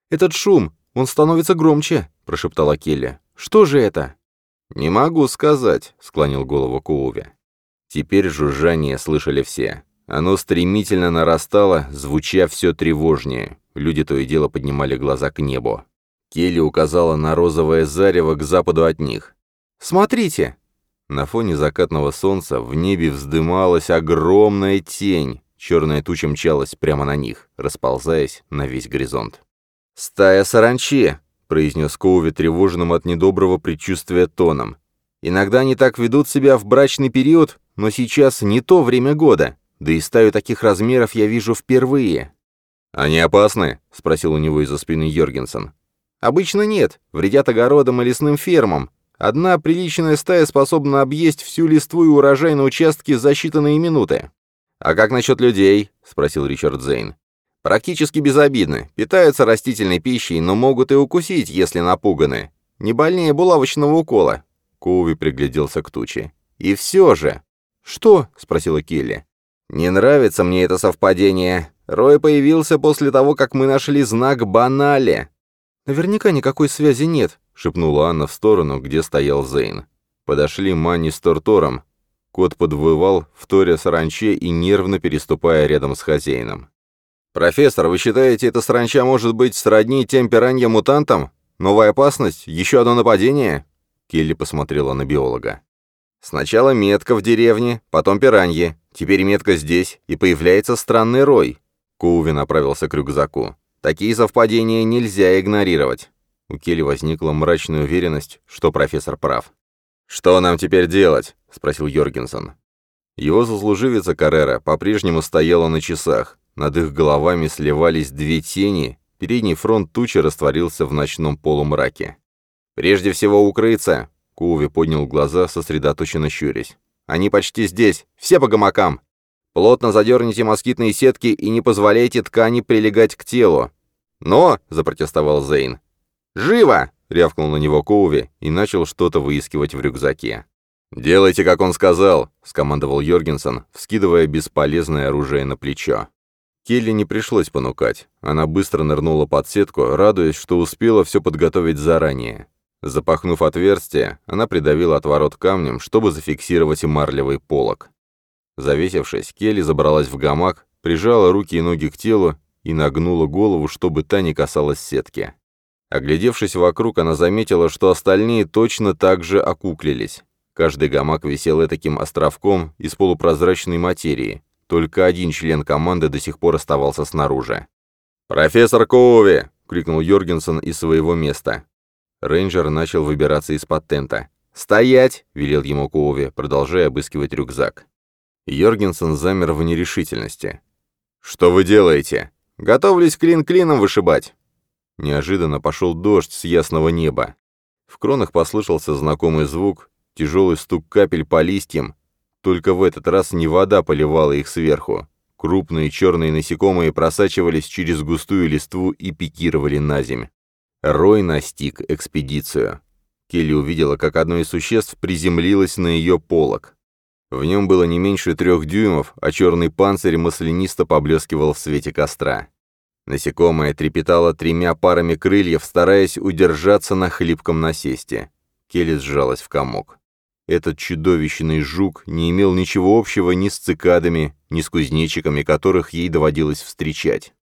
«Этот шум!» «Он становится громче», — прошептала Келли. «Что же это?» «Не могу сказать», — склонил голову Кууви. Теперь жужжание слышали все. Оно стремительно нарастало, звуча все тревожнее. Люди то и дело поднимали глаза к небу. Келли указала на розовое зарево к западу от них. «Смотрите!» На фоне закатного солнца в небе вздымалась огромная тень. Черная туча мчалась прямо на них, расползаясь на весь горизонт. «Стая саранчи!» — произнес Коуви тревожным от недоброго предчувствия тоном. «Иногда они так ведут себя в брачный период, но сейчас не то время года. Да и стаю таких размеров я вижу впервые». «Они опасны?» — спросил у него из-за спины Йоргенсен. «Обычно нет. Вредят огородам и лесным фермам. Одна приличная стая способна объесть всю листву и урожай на участке за считанные минуты». «А как насчет людей?» — спросил Ричард Зейн. Практически безобидны, питаются растительной пищей, но могут и укусить, если напуганы. Не больнее булавочного укола». Коуви пригляделся к туче. «И все же...» «Что?» — спросила Келли. «Не нравится мне это совпадение. Рой появился после того, как мы нашли знак Банали». «Наверняка никакой связи нет», — шепнула Анна в сторону, где стоял Зейн. Подошли Манни с Тортором. Кот подвывал, вторя саранче и нервно переступая рядом с хозяином. «Профессор, вы считаете, эта саранча может быть сродни тем пиранья-мутантам? Новая опасность? Еще одно нападение?» Келли посмотрела на биолога. «Сначала метка в деревне, потом пираньи, теперь метка здесь, и появляется странный рой». Коуви направился к рюкзаку. «Такие совпадения нельзя игнорировать». У Келли возникла мрачная уверенность, что профессор прав. «Что нам теперь делать?» — спросил Йоргенсен. Его заслуживица Каррера по-прежнему стояла на часах. Над их головами сливались две тени, передний фронт тучи растворился в ночном полумраке. «Прежде всего укрыться!» — Куви поднял глаза, сосредоточенно щурясь. «Они почти здесь! Все по гамакам! Плотно задерните москитные сетки и не позволяйте ткани прилегать к телу!» «Но!» — запротестовал Зейн. «Живо!» — рявкнул на него Коуви и начал что-то выискивать в рюкзаке. «Делайте, как он сказал», — скомандовал Йоргенсен, вскидывая бесполезное оружие на плечо. Келли не пришлось понукать. Она быстро нырнула под сетку, радуясь, что успела все подготовить заранее. Запахнув отверстие, она придавила отворот камнем, чтобы зафиксировать марлевый полог. Завесившись, Келли забралась в гамак, прижала руки и ноги к телу и нагнула голову, чтобы та не касалась сетки. Оглядевшись вокруг, она заметила, что остальные точно так же окуклились. Каждый гамак висел таким островком из полупрозрачной материи, только один член команды до сих пор оставался снаружи. «Профессор Коуви!» — крикнул Йоргенсен из своего места. Рейнджер начал выбираться из-под тента. «Стоять!» — велел ему Коуви, продолжая обыскивать рюкзак. Йоргенсен замер в нерешительности. «Что вы делаете?» «Готовлюсь клин клином вышибать!» Неожиданно пошел дождь с ясного неба. В кронах послышался знакомый звук, тяжелый стук капель по листьям, только в этот раз не вода поливала их сверху. Крупные черные насекомые просачивались через густую листву и пикировали на земь. Рой настиг экспедицию. Келли увидела, как одно из существ приземлилось на ее полок. В нем было не меньше трех дюймов, а черный панцирь маслянисто поблескивал в свете костра. Насекомое трепетало тремя парами крыльев, стараясь удержаться на хлипком насесте. Келли сжалась в комок. Этот чудовищный жук не имел ничего общего ни с цикадами, ни с кузнечиками, которых ей доводилось встречать.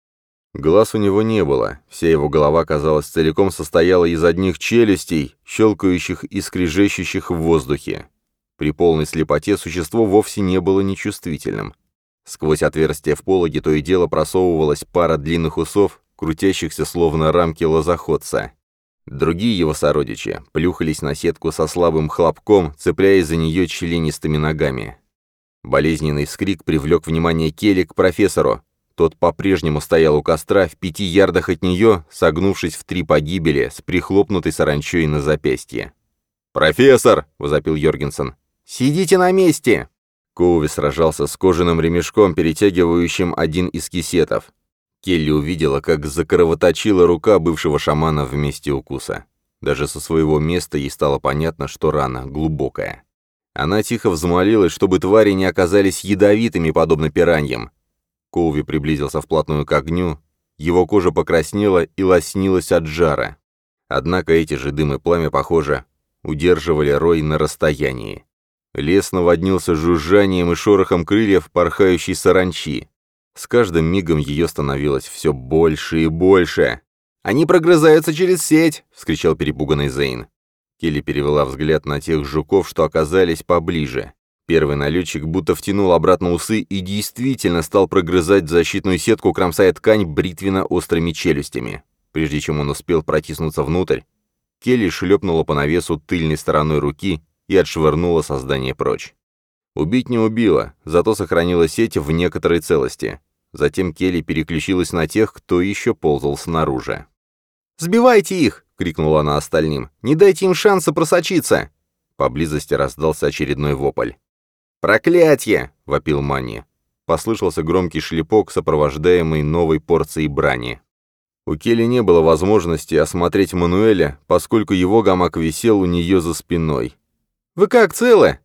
Глаз у него не было, вся его голова, казалось, целиком состояла из одних челюстей, щелкающих и скрежещущих в воздухе. При полной слепоте существо вовсе не было нечувствительным. Сквозь отверстие в пологе то и дело просовывалась пара длинных усов, крутящихся словно рамки лозоходца. Другие его сородичи плюхались на сетку со слабым хлопком, цепляясь за нее членистыми ногами. Болезненный вскрик привлек внимание Келли к профессору. Тот по-прежнему стоял у костра в пяти ярдах от нее, согнувшись в три погибели, с прихлопнутой саранчой на запястье. «Профессор!» — возопил Йоргенсен. «Сидите на месте!» Коуви сражался с кожаным ремешком, перетягивающим один из кисетов. Келли увидела, как закровоточила рука бывшего шамана в месте укуса. Даже со своего места ей стало понятно, что рана глубокая. Она тихо взмолилась, чтобы твари не оказались ядовитыми, подобно пираньям. Коуви приблизился вплотную к огню, его кожа покраснела и лоснилась от жара. Однако эти же дым и пламя, похоже, удерживали Рой на расстоянии. Лес наводнился жужжанием и шорохом крыльев порхающей саранчи. С каждым мигом ее становилось все больше и больше. «Они прогрызаются через сеть!» — вскричал перепуганный Зейн. Келли перевела взгляд на тех жуков, что оказались поближе. Первый налетчик будто втянул обратно усы и действительно стал прогрызать защитную сетку, кромсая ткань бритвенно-острыми челюстями. Прежде чем он успел протиснуться внутрь, Келли шлепнула по навесу тыльной стороной руки и отшвырнула создание прочь. Убить не убила, зато сохранила сеть в некоторой целости. Затем Келли переключилась на тех, кто еще ползал снаружи. «Сбивайте их!» — крикнула она остальным. «Не дайте им шанса просочиться!» Поблизости раздался очередной вопль. «Проклятье!» — вопил Манни. Послышался громкий шлепок, сопровождаемый новой порцией брани. У Келли не было возможности осмотреть Мануэля, поскольку его гамак висел у нее за спиной. «Вы как, целы?»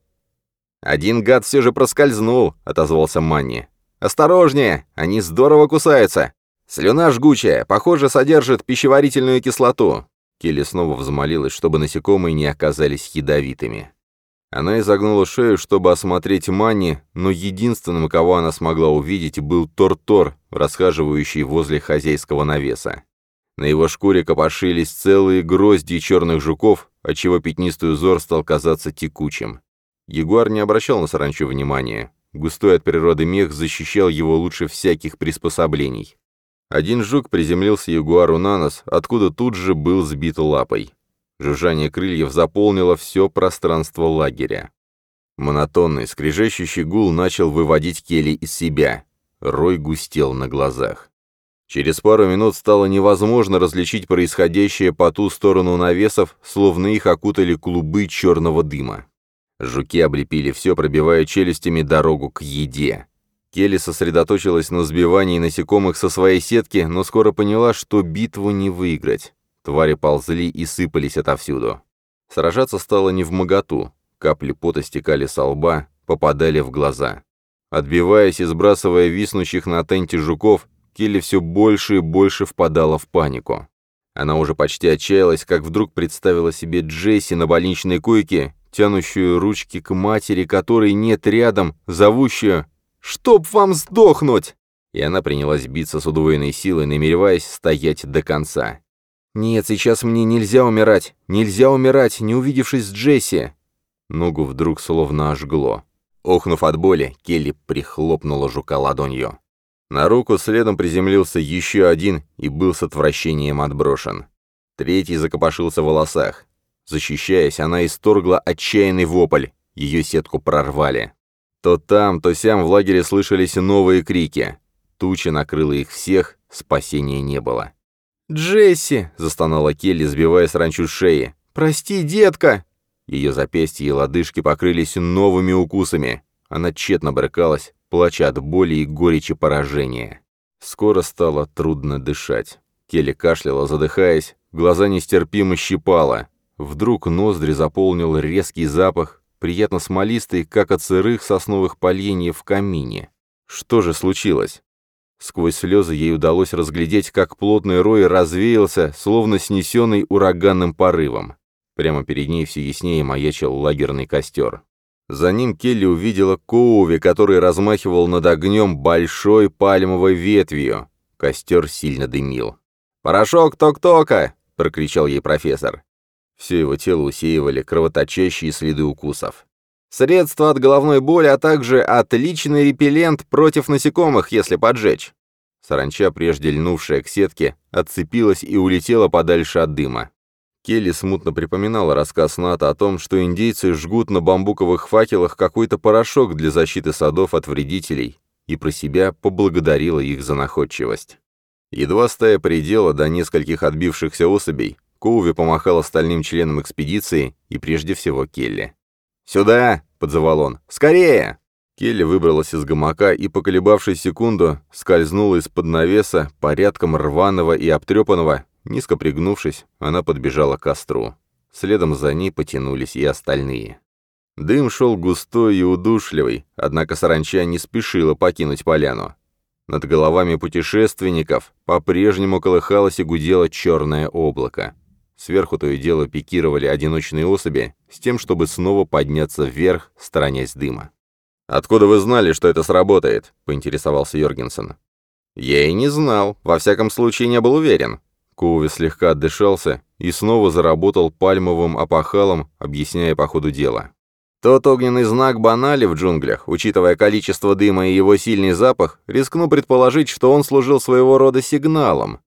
«Один гад все же проскользнул», — отозвался Манни. «Осторожнее! Они здорово кусаются! Слюна жгучая, похоже, содержит пищеварительную кислоту!» Келли снова взмолилась, чтобы насекомые не оказались ядовитыми. Она изогнула шею, чтобы осмотреть Манни, но единственным, кого она смогла увидеть, был Тор-Тор, расхаживающий возле хозяйского навеса. На его шкуре копошились целые грозди черных жуков, отчего пятнистый узор стал казаться текучим. Ягуар не обращал на саранчу внимания. Густой от природы мех защищал его лучше всяких приспособлений. Один жук приземлился ягуару на нос, откуда тут же был сбит лапой. Жужжание крыльев заполнило все пространство лагеря. Монотонный, скрежещущий гул начал выводить Келли из себя. Рой густел на глазах. Через пару минут стало невозможно различить происходящее по ту сторону навесов, словно их окутали клубы черного дыма. Жуки облепили все, пробивая челюстями дорогу к еде. Келли сосредоточилась на сбивании насекомых со своей сетки, но скоро поняла, что битву не выиграть. Твари ползли и сыпались отовсюду. Сражаться стало не в моготу. Капли пота стекали со лба, попадали в глаза. Отбиваясь и сбрасывая виснущих на тенте жуков, Келли все больше и больше впадала в панику. Она уже почти отчаялась, как вдруг представила себе Джесси на больничной койке, тянущую ручки к матери, которой нет рядом, зовущую «Чтоб вам сдохнуть!» И она принялась биться с удвоенной силой, намереваясь стоять до конца. «Нет, сейчас мне нельзя умирать! Нельзя умирать, не увидевшись с Джесси!» Ногу вдруг словно ожгло. Охнув от боли, Келли прихлопнула жука ладонью. На руку следом приземлился еще один и был с отвращением отброшен. Третий закопошился в волосах. Защищаясь, она исторгла отчаянный вопль. Ее сетку прорвали. То там, то сям в лагере слышались новые крики. Туча накрыла их всех, спасения не было. «Джесси!» — застонала Келли, сбивая сранчу шеи. «Прости, детка!» Ее запястья и лодыжки покрылись новыми укусами. Она тщетно брыкалась, плача от боли и горечи поражения. Скоро стало трудно дышать. Келли кашляла, задыхаясь, глаза нестерпимо щипала. Вдруг ноздри заполнил резкий запах, приятно смолистый, как от сырых сосновых поленьев в камине. Что же случилось? Сквозь слезы ей удалось разглядеть, как плотный рой развеялся, словно снесенный ураганным порывом. Прямо перед ней все яснее маячил лагерный костер. За ним Келли увидела Коуви, который размахивал над огнем большой пальмовой ветвью. Костер сильно дымил. «Порошок ток-тока!» — прокричал ей профессор. Все его тело усеивали кровоточащие следы укусов. Средство от головной боли, а также отличный репеллент против насекомых, если поджечь. Саранча, прежде льнувшая к сетке, отцепилась и улетела подальше от дыма. Келли смутно припоминала рассказ Ната о том, что индейцы жгут на бамбуковых факелах какой-то порошок для защиты садов от вредителей, и про себя поблагодарила их за находчивость. Едва стая предела до нескольких отбившихся особей, Коуви помахал остальным членам экспедиции и прежде всего Келли. «Сюда!» — подзывал он. «Скорее!» Келли выбралась из гамака и, поколебавшись секунду, скользнула из-под навеса, порядком рваного и обтрепанного. Низко пригнувшись, она подбежала к костру. Следом за ней потянулись и остальные. Дым шел густой и удушливый, однако саранча не спешила покинуть поляну. Над головами путешественников по-прежнему колыхалось и гудело черное облако. Сверху то и дело пикировали одиночные особи, с тем, чтобы снова подняться вверх, сторонясь дыма. «Откуда вы знали, что это сработает?» — поинтересовался Йоргенсен. «Я и не знал, во всяком случае не был уверен». Коуви слегка отдышался и снова заработал пальмовым опахалом, объясняя по ходу дела. Тот огненный знак банали в джунглях, учитывая количество дыма и его сильный запах, рискну предположить, что он служил своего рода сигналом.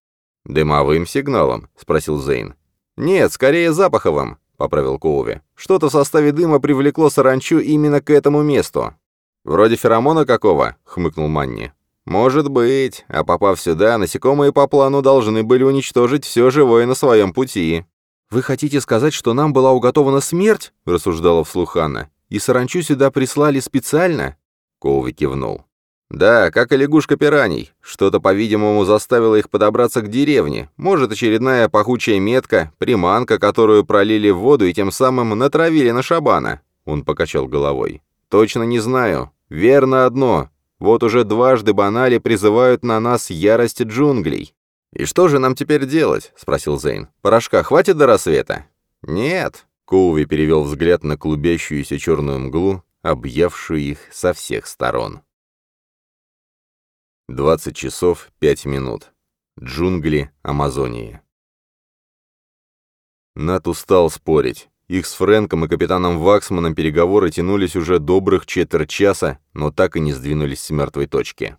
«Дымовым сигналом?» — спросил Зейн. «Нет, скорее запаховым», — поправил Коуви. «Что-то в составе дыма привлекло саранчу именно к этому месту». «Вроде феромона какого?» — хмыкнул Манни. «Может быть, а попав сюда, насекомые по плану должны были уничтожить все живое на своем пути». «Вы хотите сказать, что нам была уготована смерть?» — рассуждала вслух Анна. «И саранчу сюда прислали специально?» Коуви кивнул. «Да, как и лягушка пираний. Что-то, по-видимому, заставило их подобраться к деревне. Может, очередная пахучая метка, приманка, которую пролили в воду и тем самым натравили на шабана». Он покачал головой. «Точно не знаю. Верно одно. Вот уже дважды банали призывают на нас ярость джунглей. «И что же нам теперь делать?» — спросил Зейн. «Порошка хватит до рассвета?» «Нет», — Коуви перевел взгляд на клубящуюся черную мглу, объявшую их со всех сторон. 20 часов 5 минут. Джунгли Амазонии. Нат устал спорить. Их с Фрэнком и капитаном Ваксманом переговоры тянулись уже добрых четверть часа, но так и не сдвинулись с мертвой точки.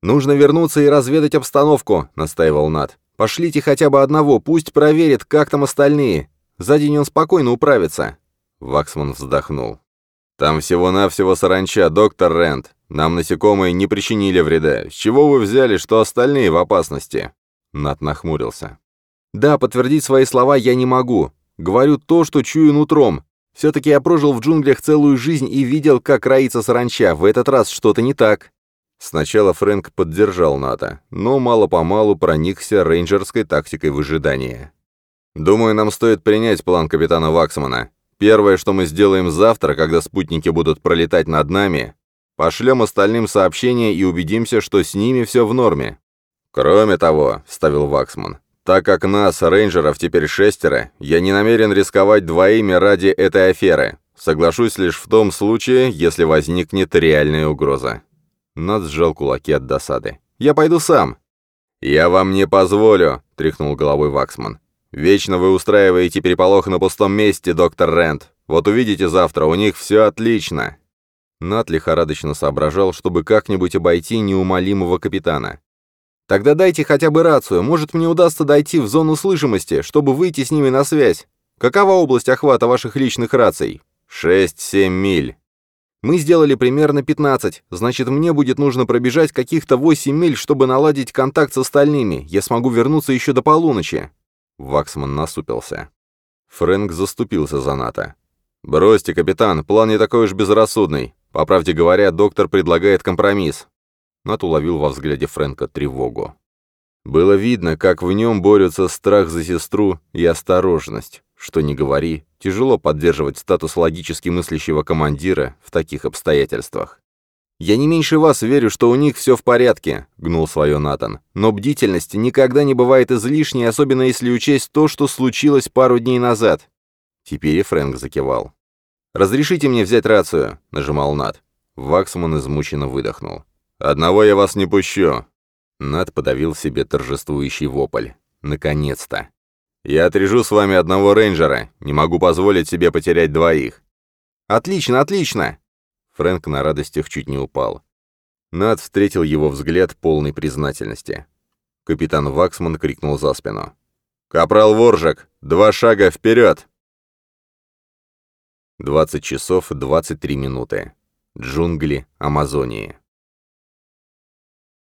«Нужно вернуться и разведать обстановку», — настаивал Нат. «Пошлите хотя бы одного, пусть проверит, как там остальные. За день он спокойно управится». Ваксман вздохнул. «Там всего-навсего саранча, доктор Рент. Нам насекомые не причинили вреда. С чего вы взяли, что остальные в опасности?» Нат нахмурился. «Да, подтвердить свои слова я не могу. Говорю то, что чую нутром. Все-таки я прожил в джунглях целую жизнь и видел, как роится саранча. В этот раз что-то не так». Сначала Фрэнк поддержал НАТО, но мало-помалу проникся рейнджерской тактикой выжидания. «Думаю, нам стоит принять план капитана Ваксмана. Первое, что мы сделаем завтра, когда спутники будут пролетать над нами, пошлем остальным сообщение и убедимся, что с ними все в норме». «Кроме того», — вставил Ваксман, «так как нас, рейнджеров, теперь шестеро, я не намерен рисковать двоими ради этой аферы. Соглашусь лишь в том случае, если возникнет реальная угроза». Над сжал кулаки от досады. «Я пойду сам!» «Я вам не позволю!» — тряхнул головой Ваксман. «Вечно вы устраиваете переполох на пустом месте, доктор Рент. Вот увидите завтра, у них все отлично!» Нат лихорадочно соображал, чтобы как-нибудь обойти неумолимого капитана. «Тогда дайте хотя бы рацию, может, мне удастся дойти в зону слышимости, чтобы выйти с ними на связь. Какова область охвата ваших личных раций?» «Шесть-семь миль». Мы сделали примерно 15, значит, мне будет нужно пробежать каких-то 8 миль, чтобы наладить контакт с остальными. Я смогу вернуться еще до полуночи». Ваксман насупился. Фрэнк заступился за НАТО. «Бросьте, капитан, план не такой уж безрассудный. По правде говоря, доктор предлагает компромисс». Нат уловил во взгляде Фрэнка тревогу. Было видно, как в нем борются страх за сестру и осторожность. Что ни говори, тяжело поддерживать статус логически мыслящего командира в таких обстоятельствах. «Я не меньше вас верю, что у них все в порядке», — гнул свое Натан. «Но бдительность никогда не бывает излишней, особенно если учесть то, что случилось пару дней назад». Теперь и Фрэнк закивал. «Разрешите мне взять рацию», — нажимал Нат. Ваксман измученно выдохнул. «Одного я вас не пущу». Нат подавил себе торжествующий вопль. «Наконец-то!» «Я отрежу с вами одного рейнджера. Не могу позволить себе потерять двоих». «Отлично, отлично!» Фрэнк на радостях чуть не упал. Над встретил его взгляд полной признательности. Капитан Ваксман крикнул за спину. «Капрал Воржак, два шага вперед!» 20 часов 23 минуты. Джунгли Амазонии.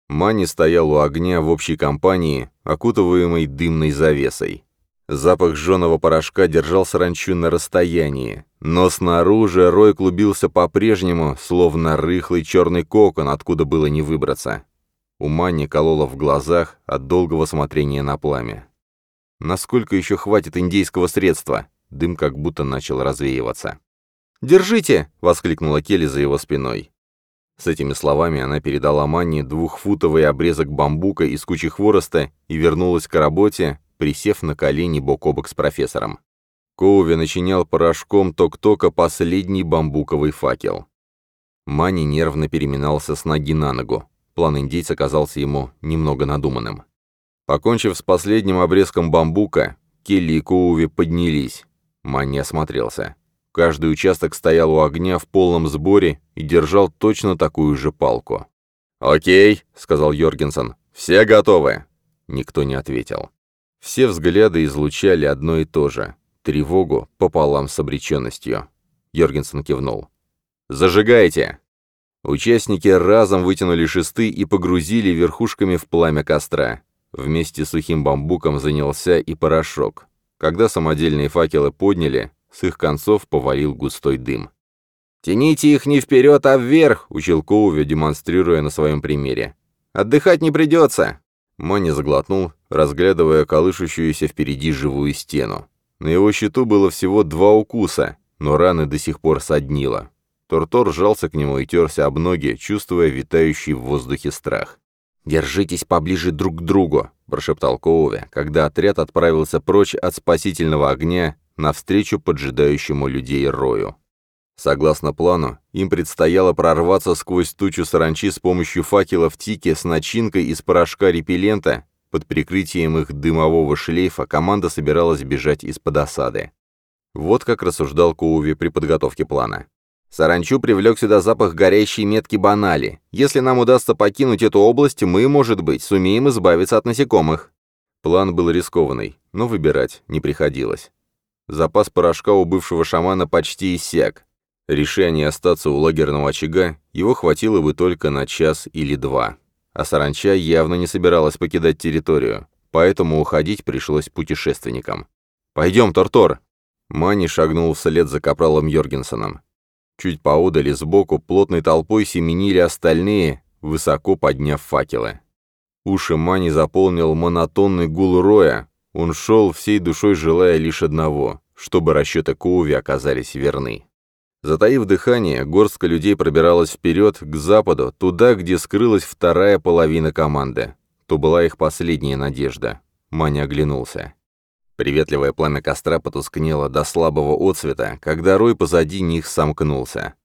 Мани стоял у огня в общей компании, окутываемой дымной завесой. Запах жженого порошка держал саранчу на расстоянии, но снаружи рой клубился по-прежнему, словно рыхлый черный кокон, откуда было не выбраться. У Манни кололо в глазах от долгого смотрения на пламя. Насколько еще хватит индейского средства? Дым как будто начал развеиваться. «Держите!» — воскликнула Келли за его спиной. С этими словами она передала Манни двухфутовый обрезок бамбука из кучи хвороста и вернулась к работе, присев на колени бок о бок с профессором. Коуви начинял порошком ток-тока последний бамбуковый факел. Мани нервно переминался с ноги на ногу. План индейца казался ему немного надуманным. Покончив с последним обрезком бамбука, Келли и Коуви поднялись. Мани осмотрелся. Каждый участок стоял у огня в полном сборе и держал точно такую же палку. «Окей», — сказал Йоргенсен, — «все готовы». Никто не ответил. Все взгляды излучали одно и то же — тревогу пополам с обреченностью. Йоргенсен кивнул. «Зажигайте!» Участники разом вытянули шесты и погрузили верхушками в пламя костра. Вместе с сухим бамбуком занялся и порошок. Когда самодельные факелы подняли, с их концов повалил густой дым. «Тяните их не вперед, а вверх!» — учил Коуви, демонстрируя на своем примере. «Отдыхать не придется!» Мани заглотнул, разглядывая колышущуюся впереди живую стену. На его щиту было всего два укуса, но раны до сих пор соднило. Тортор сжался к нему и терся об ноги, чувствуя витающий в воздухе страх. «Держитесь поближе друг к другу», — прошептал Коуви, когда отряд отправился прочь от спасительного огня навстречу поджидающему людей Рою. Согласно плану, им предстояло прорваться сквозь тучу саранчи с помощью факелов тики с начинкой из порошка репеллента. Под прикрытием их дымового шлейфа команда собиралась бежать из-под осады. Вот как рассуждал Коуви при подготовке плана. Саранчу привлек сюда запах горящей метки банали. Если нам удастся покинуть эту область, мы, может быть, сумеем избавиться от насекомых. План был рискованный, но выбирать не приходилось. Запас порошка у бывшего шамана почти иссяк. Решение остаться у лагерного очага его хватило бы только на час или два. А саранча явно не собиралась покидать территорию, поэтому уходить пришлось путешественникам. «Пойдем, Тортор!» Мани шагнул вслед за капралом Йоргенсоном. Чуть поодали сбоку плотной толпой семенили остальные, высоко подняв факелы. Уши Мани заполнил монотонный гул роя. Он шел всей душой, желая лишь одного, чтобы расчеты Коуви оказались верны. Затаив дыхание, горстка людей пробиралась вперед, к западу, туда, где скрылась вторая половина команды. То была их последняя надежда. Маня оглянулся. Приветливое пламя костра потускнело до слабого отцвета, когда рой позади них сомкнулся.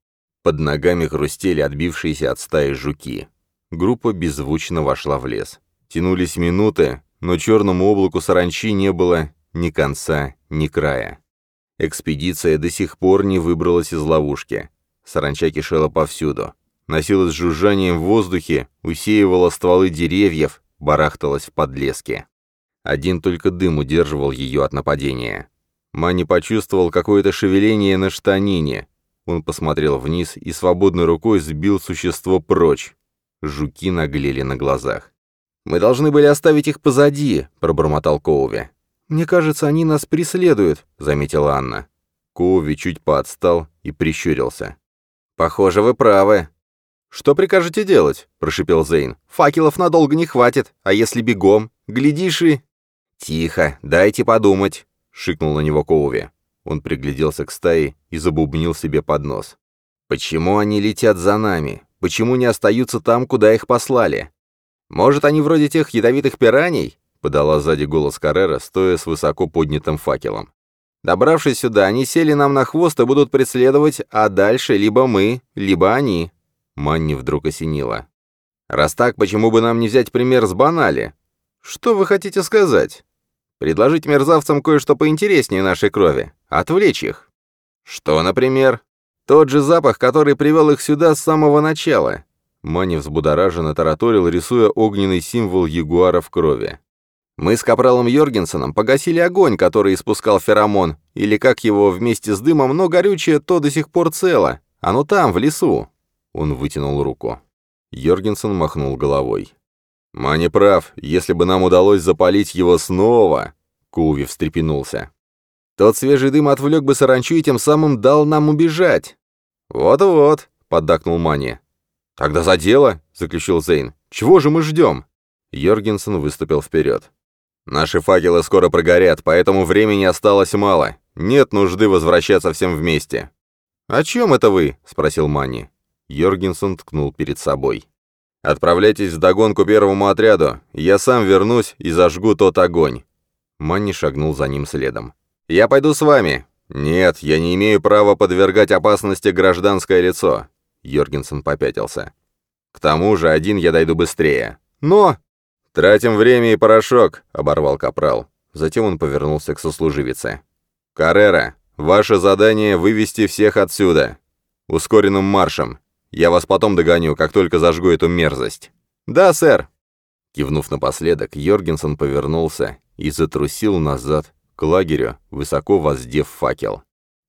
Под ногами хрустели отбившиеся от стаи жуки. Группа беззвучно вошла в лес. Тянулись минуты, но черному облаку саранчи не было ни конца, ни края. Экспедиция до сих пор не выбралась из ловушки. Саранча кишела повсюду. Носилась жужжанием в воздухе, усеивала стволы деревьев, барахталась в подлеске. Один только дым удерживал ее от нападения. Мани почувствовал какое-то шевеление на штанине. Он посмотрел вниз и свободной рукой сбил существо прочь. Жуки наглели на глазах. «Мы должны были оставить их позади», — пробормотал Коуви. «Мне кажется, они нас преследуют», — заметила Анна. Коуви чуть поотстал и прищурился. «Похоже, вы правы». «Что прикажете делать?» — прошипел Зейн. «Факелов надолго не хватит, а если бегом? Глядишь и...» «Тихо, дайте подумать», — шикнул на него Коуви. Он пригляделся к стае и забубнил себе под нос. «Почему они летят за нами? Почему не остаются там, куда их послали? Может, они вроде тех ядовитых пираний? Подала сзади голос Каррера, стоя с высоко поднятым факелом. «Добравшись сюда, они сели нам на хвост и будут преследовать, а дальше либо мы, либо они». Манни вдруг осенила. «Раз так, почему бы нам не взять пример с Банали? Что вы хотите сказать? Предложить мерзавцам кое-что поинтереснее нашей крови, отвлечь их. Что, например? Тот же запах, который привел их сюда с самого начала». Манни взбудораженно тараторил, рисуя огненный символ ягуара в крови. Мы с капралом Йоргенсеном погасили огонь, который испускал феромон, или как его вместе с дымом, но горючее то до сих пор цело. Оно там, в лесу». Он вытянул руку. Йоргенсен махнул головой. «Мани прав, если бы нам удалось запалить его снова...» Куви встрепенулся. «Тот свежий дым отвлек бы саранчу и тем самым дал нам убежать». «Вот-вот», — поддакнул Мани. «Тогда за дело», — заключил Зейн. «Чего же мы ждем?» Йоргенсен выступил вперед. Наши факелы скоро прогорят, поэтому времени осталось мало. Нет нужды возвращаться всем вместе». «О чем это вы?» — спросил Манни. Йоргенсен ткнул перед собой. «Отправляйтесь в догонку первому отряду. Я сам вернусь и зажгу тот огонь». Манни шагнул за ним следом. «Я пойду с вами!» «Нет, я не имею права подвергать опасности гражданское лицо!» Йоргенсен попятился. «К тому же один я дойду быстрее. Но...» «Тратим время и порошок!» — оборвал Капрал. Затем он повернулся к сослуживице. «Каррера, ваше задание — вывести всех отсюда. Ускоренным маршем. Я вас потом догоню, как только зажгу эту мерзость». «Да, сэр!» Кивнув напоследок, Йоргенсен повернулся и затрусил назад к лагерю, высоко воздев факел.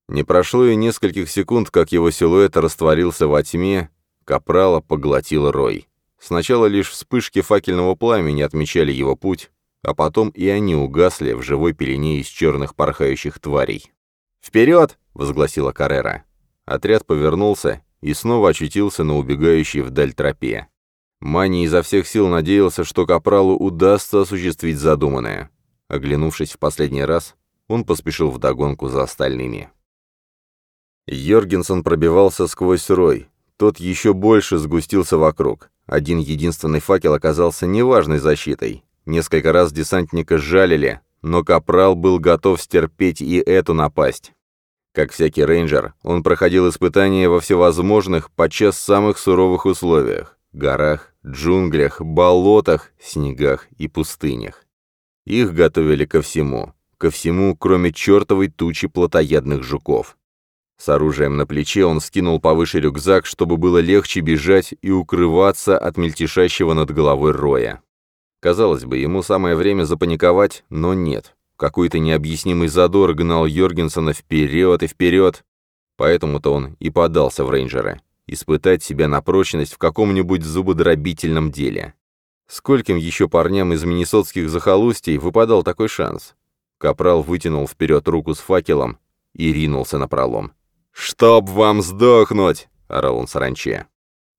Не прошло и нескольких секунд, как его силуэт растворился во тьме, капрала поглотил рой. Сначала лишь вспышки факельного пламени отмечали его путь, а потом и они угасли в живой пелене из черных порхающих тварей. «Вперед!» — возгласила Каррера. Отряд повернулся и снова очутился на убегающей вдаль тропе. Мани изо всех сил надеялся, что Капралу удастся осуществить задуманное. Оглянувшись в последний раз, он поспешил вдогонку за остальными. Йоргенсен пробивался сквозь рой. Тот еще больше сгустился вокруг. Один единственный факел оказался неважной защитой. Несколько раз десантника жалили, но Капрал был готов стерпеть и эту напасть. Как всякий рейнджер, он проходил испытания во всевозможных, подчас самых суровых условиях – горах, джунглях, болотах, снегах и пустынях. Их готовили ко всему. Ко всему, кроме чертовой тучи плотоядных жуков. С оружием на плече он скинул повыше рюкзак, чтобы было легче бежать и укрываться от мельтешащего над головой роя. Казалось бы, ему самое время запаниковать, но нет. Какой-то необъяснимый задор гнал Йоргенсона вперед и вперед. Поэтому-то он и подался в рейнджеры. Испытать себя на прочность в каком-нибудь зубодробительном деле. Скольким еще парням из миннесотских захолустий выпадал такой шанс? Капрал вытянул вперед руку с факелом и ринулся на пролом. «Чтоб вам сдохнуть!» — орал он саранче.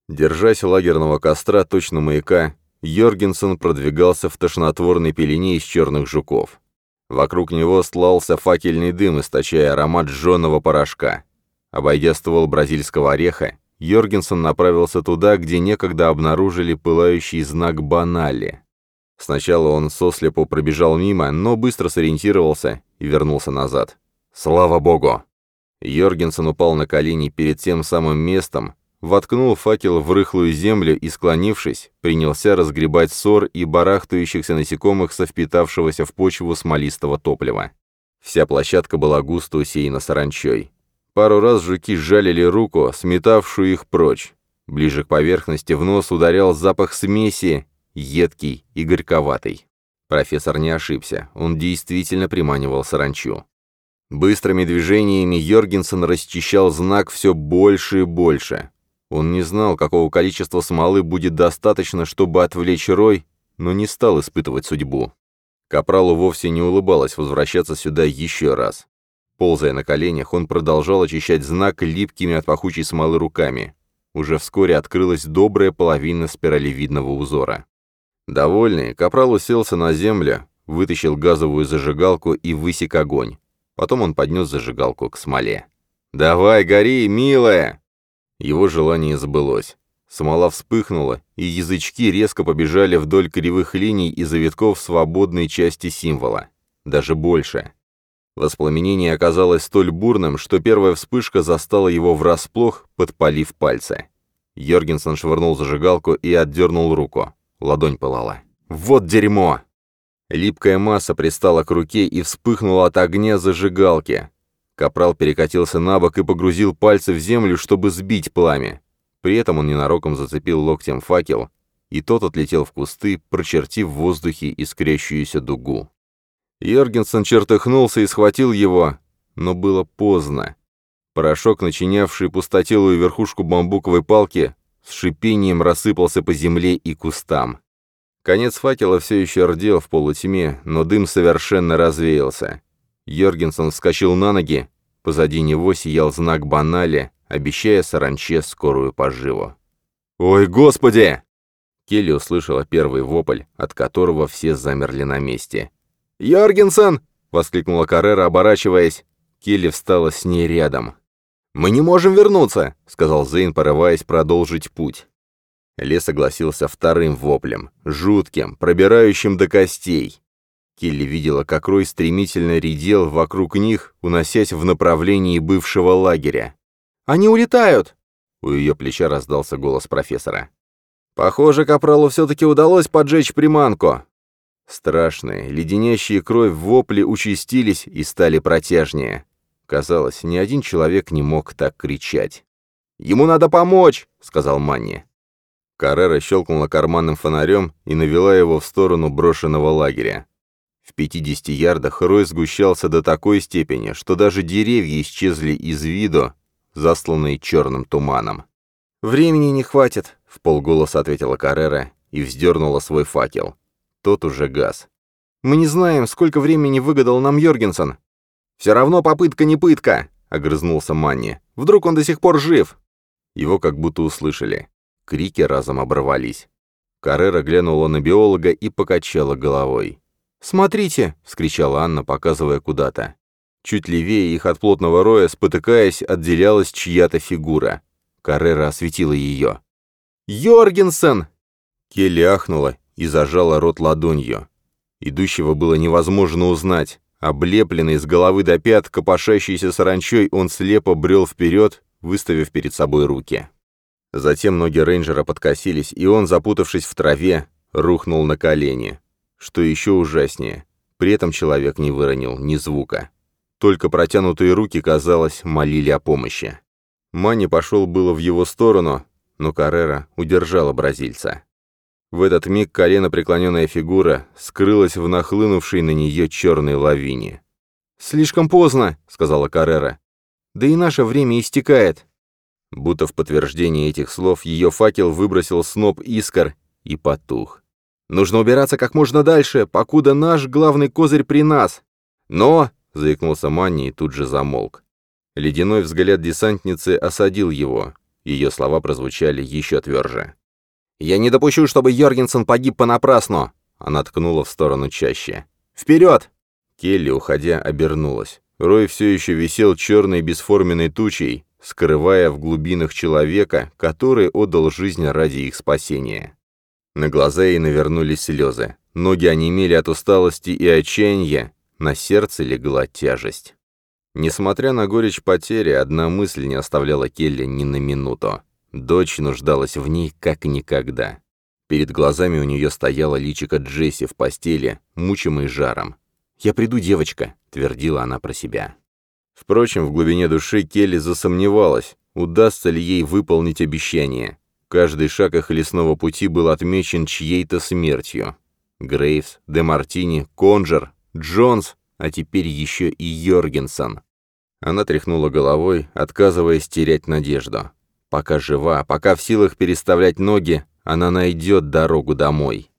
Держась лагерного костра точно маяка, Йоргенсен продвигался в тошнотворной пелене из черных жуков. Вокруг него стлался факельный дым, источая аромат жженого порошка. Обойдя ствол бразильского ореха, Йоргенсен направился туда, где некогда обнаружили пылающий знак банали. Сначала он сослепу пробежал мимо, но быстро сориентировался и вернулся назад. Слава богу! Йоргенсен упал на колени перед тем самым местом, воткнул факел в рыхлую землю и, склонившись, принялся разгребать ссор и барахтающихся насекомых со впитавшегося в почву смолистого топлива. Вся площадка была густо усеяна саранчой. Пару раз жуки жалили руку, сметавшую их прочь. Ближе к поверхности в нос ударял запах смеси, едкий и горьковатый. Профессор не ошибся, он действительно приманивал саранчу. Быстрыми движениями Йоргенсен расчищал знак все больше и больше. Он не знал, какого количества смолы будет достаточно, чтобы отвлечь рой, но не стал испытывать судьбу. Капралу вовсе не улыбалось возвращаться сюда еще раз. Ползая на коленях, он продолжал очищать знак липкими от пахучей смолы руками. Уже вскоре открылась добрая половина спиралевидного узора. Довольный, Капрал уселся на землю, вытащил газовую зажигалку и высек огонь. Потом он поднес зажигалку к смоле. «Давай, гори, милая!» Его желание сбылось. Смола вспыхнула, и язычки резко побежали вдоль кривых линий и завитков свободной части символа. Даже больше. Воспламенение оказалось столь бурным, что первая вспышка застала его врасплох, подпалив пальцы. Йоргенсен швырнул зажигалку и отдернул руку. Ладонь пылала. «Вот дерьмо!» Липкая масса пристала к руке и вспыхнула от огня зажигалки. Капрал перекатился на бок и погрузил пальцы в землю, чтобы сбить пламя. При этом он ненароком зацепил локтем факел, и тот отлетел в кусты, прочертив в воздухе искрящуюся дугу. Йоргенсен чертыхнулся и схватил его, но было поздно. Порошок, начинявший пустотелую верхушку бамбуковой палки, с шипением рассыпался по земле и кустам. Конец факела все еще рдел в полутьме, но дым совершенно развеялся. Йоргенсен вскочил на ноги, позади него сиял знак банали, обещая саранче скорую поживу. «Ой, господи!» Келли услышала первый вопль, от которого все замерли на месте. «Йоргенсен!» — воскликнула Каррера, оборачиваясь. Келли встала с ней рядом. «Мы не можем вернуться!» — сказал Зейн, порываясь продолжить путь. Лес согласился вторым воплем, жутким, пробирающим до костей. Келли видела, как Рой стремительно редел вокруг них, уносясь в направлении бывшего лагеря. «Они улетают!» У ее плеча раздался голос профессора. «Похоже, Капралу все-таки удалось поджечь приманку!» Страшные, леденящие кровь вопли участились и стали протяжнее. Казалось, ни один человек не мог так кричать. «Ему надо помочь!» — сказал Манни. Каррера щелкнула карманным фонарем и навела его в сторону брошенного лагеря. В 50 ярдах рой сгущался до такой степени, что даже деревья исчезли из виду, засланные черным туманом. «Времени не хватит», — в полголоса ответила Каррера и вздернула свой факел. Тот уже газ. «Мы не знаем, сколько времени выгадал нам Йоргенсен». «Все равно попытка не пытка», — огрызнулся Манни. «Вдруг он до сих пор жив?» Его как будто услышали. Крики разом оборвались. Каррера глянула на биолога и покачала головой. «Смотрите!» — вскричала Анна, показывая куда-то. Чуть левее их от плотного роя, спотыкаясь, отделялась чья-то фигура. Каррера осветила ее. «Йоргенсен!» Келли ахнула и зажала рот ладонью. Идущего было невозможно узнать. Облепленный с головы до пят, копошащийся саранчой, он слепо брел вперед, выставив перед собой руки. Затем ноги рейнджера подкосились, и он, запутавшись в траве, рухнул на колени. Что еще ужаснее, при этом человек не выронил ни звука. Только протянутые руки, казалось, молили о помощи. Мани пошел было в его сторону, но Каррера удержала бразильца. В этот миг колено преклоненная фигура скрылась в нахлынувшей на нее черной лавине. «Слишком поздно», — сказала Каррера. «Да и наше время истекает». Будто в подтверждение этих слов ее факел выбросил сноп искр и потух. Нужно убираться как можно дальше, покуда наш главный козырь при нас. Но, — заикнулся Манни и тут же замолк. Ледяной взгляд десантницы осадил его. Ее слова прозвучали еще тверже. «Я не допущу, чтобы Йоргенсен погиб понапрасну!» Она ткнула в сторону чаще. «Вперед!» Келли, уходя, обернулась. Рой все еще висел черной бесформенной тучей, скрывая в глубинах человека, который отдал жизнь ради их спасения. На глаза ей навернулись слезы. Ноги онемели от усталости и отчаяния, на сердце легла тяжесть. Несмотря на горечь потери, одна мысль не оставляла Келли ни на минуту. Дочь нуждалась в ней как никогда. Перед глазами у нее стояла личико Джесси в постели, мучимой жаром. «Я приду, девочка», — твердила она про себя. Впрочем, в глубине души Келли засомневалась, удастся ли ей выполнить обещание. Каждый шаг их лесного пути был отмечен чьей-то смертью. Грейвс, Де Мартини, Конджер, Джонс, а теперь еще и Йоргенсон. Она тряхнула головой, отказываясь терять надежду. Пока жива, пока в силах переставлять ноги, она найдет дорогу домой.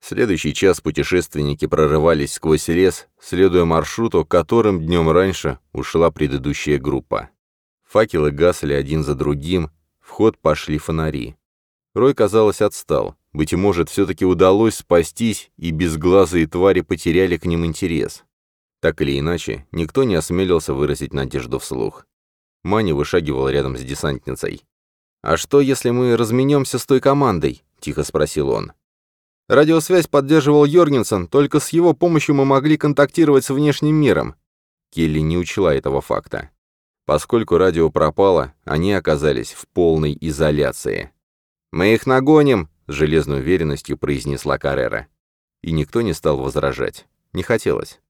Следующий час путешественники прорывались сквозь лес, следуя маршруту, которым днем раньше ушла предыдущая группа. Факелы гасли один за другим, в ход пошли фонари. Рой, казалось, отстал. Быть может, все-таки удалось спастись, и безглазые твари потеряли к ним интерес. Так или иначе, никто не осмелился выразить надежду вслух. Мани вышагивал рядом с десантницей. «А что, если мы разменемся с той командой?» — тихо спросил он. «Радиосвязь поддерживал Йоргенсен, только с его помощью мы могли контактировать с внешним миром». Келли не учла этого факта. Поскольку радио пропало, они оказались в полной изоляции. «Мы их нагоним!» — с железной уверенностью произнесла Каррера. И никто не стал возражать. Не хотелось.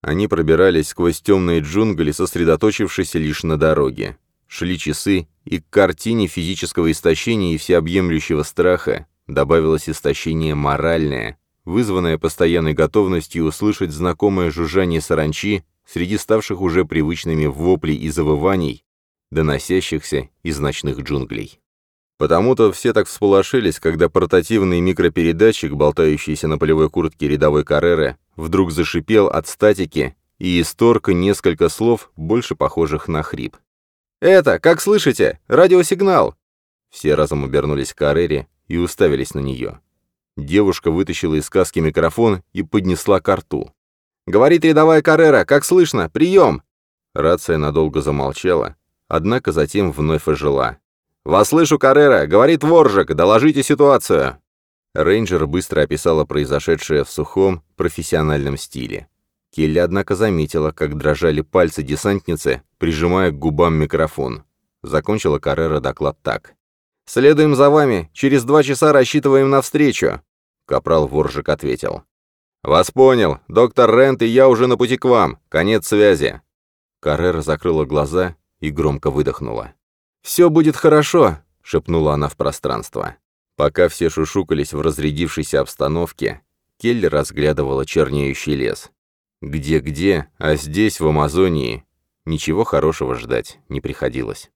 Они пробирались сквозь темные джунгли, сосредоточившись лишь на дороге. Шли часы, и к картине физического истощения и всеобъемлющего страха добавилось истощение моральное, вызванное постоянной готовностью услышать знакомое жужжание саранчи среди ставших уже привычными воплей и завываний, доносящихся из ночных джунглей. Потому-то все так всполошились, когда портативный микропередатчик, болтающийся на полевой куртке рядовой Карреры, вдруг зашипел от статики и исторг несколько слов, больше похожих на хрип. «Это, как слышите, радиосигнал!» Все разом обернулись к Каррере и уставились на нее. Девушка вытащила из каски микрофон и поднесла к рту. «Говорит рядовая Каррера, как слышно? Прием!» Рация надолго замолчала, однако затем вновь ожила. «Вас слышу, Каррера! Говорит Воржик! Доложите ситуацию!» Рейнджер быстро описала произошедшее в сухом, профессиональном стиле. Келли, однако, заметила, как дрожали пальцы десантницы, прижимая к губам микрофон. Закончила Каррера доклад так. «Следуем за вами. Через два часа рассчитываем на встречу», — капрал Воржик ответил. «Вас понял. Доктор Рент и я уже на пути к вам. Конец связи». Каррера закрыла глаза и громко выдохнула. «Все будет хорошо», — шепнула она в пространство. Пока все шушукались в разрядившейся обстановке, Келли разглядывала чернеющий лес. Где-где, а здесь, в Амазонии, ничего хорошего ждать не приходилось.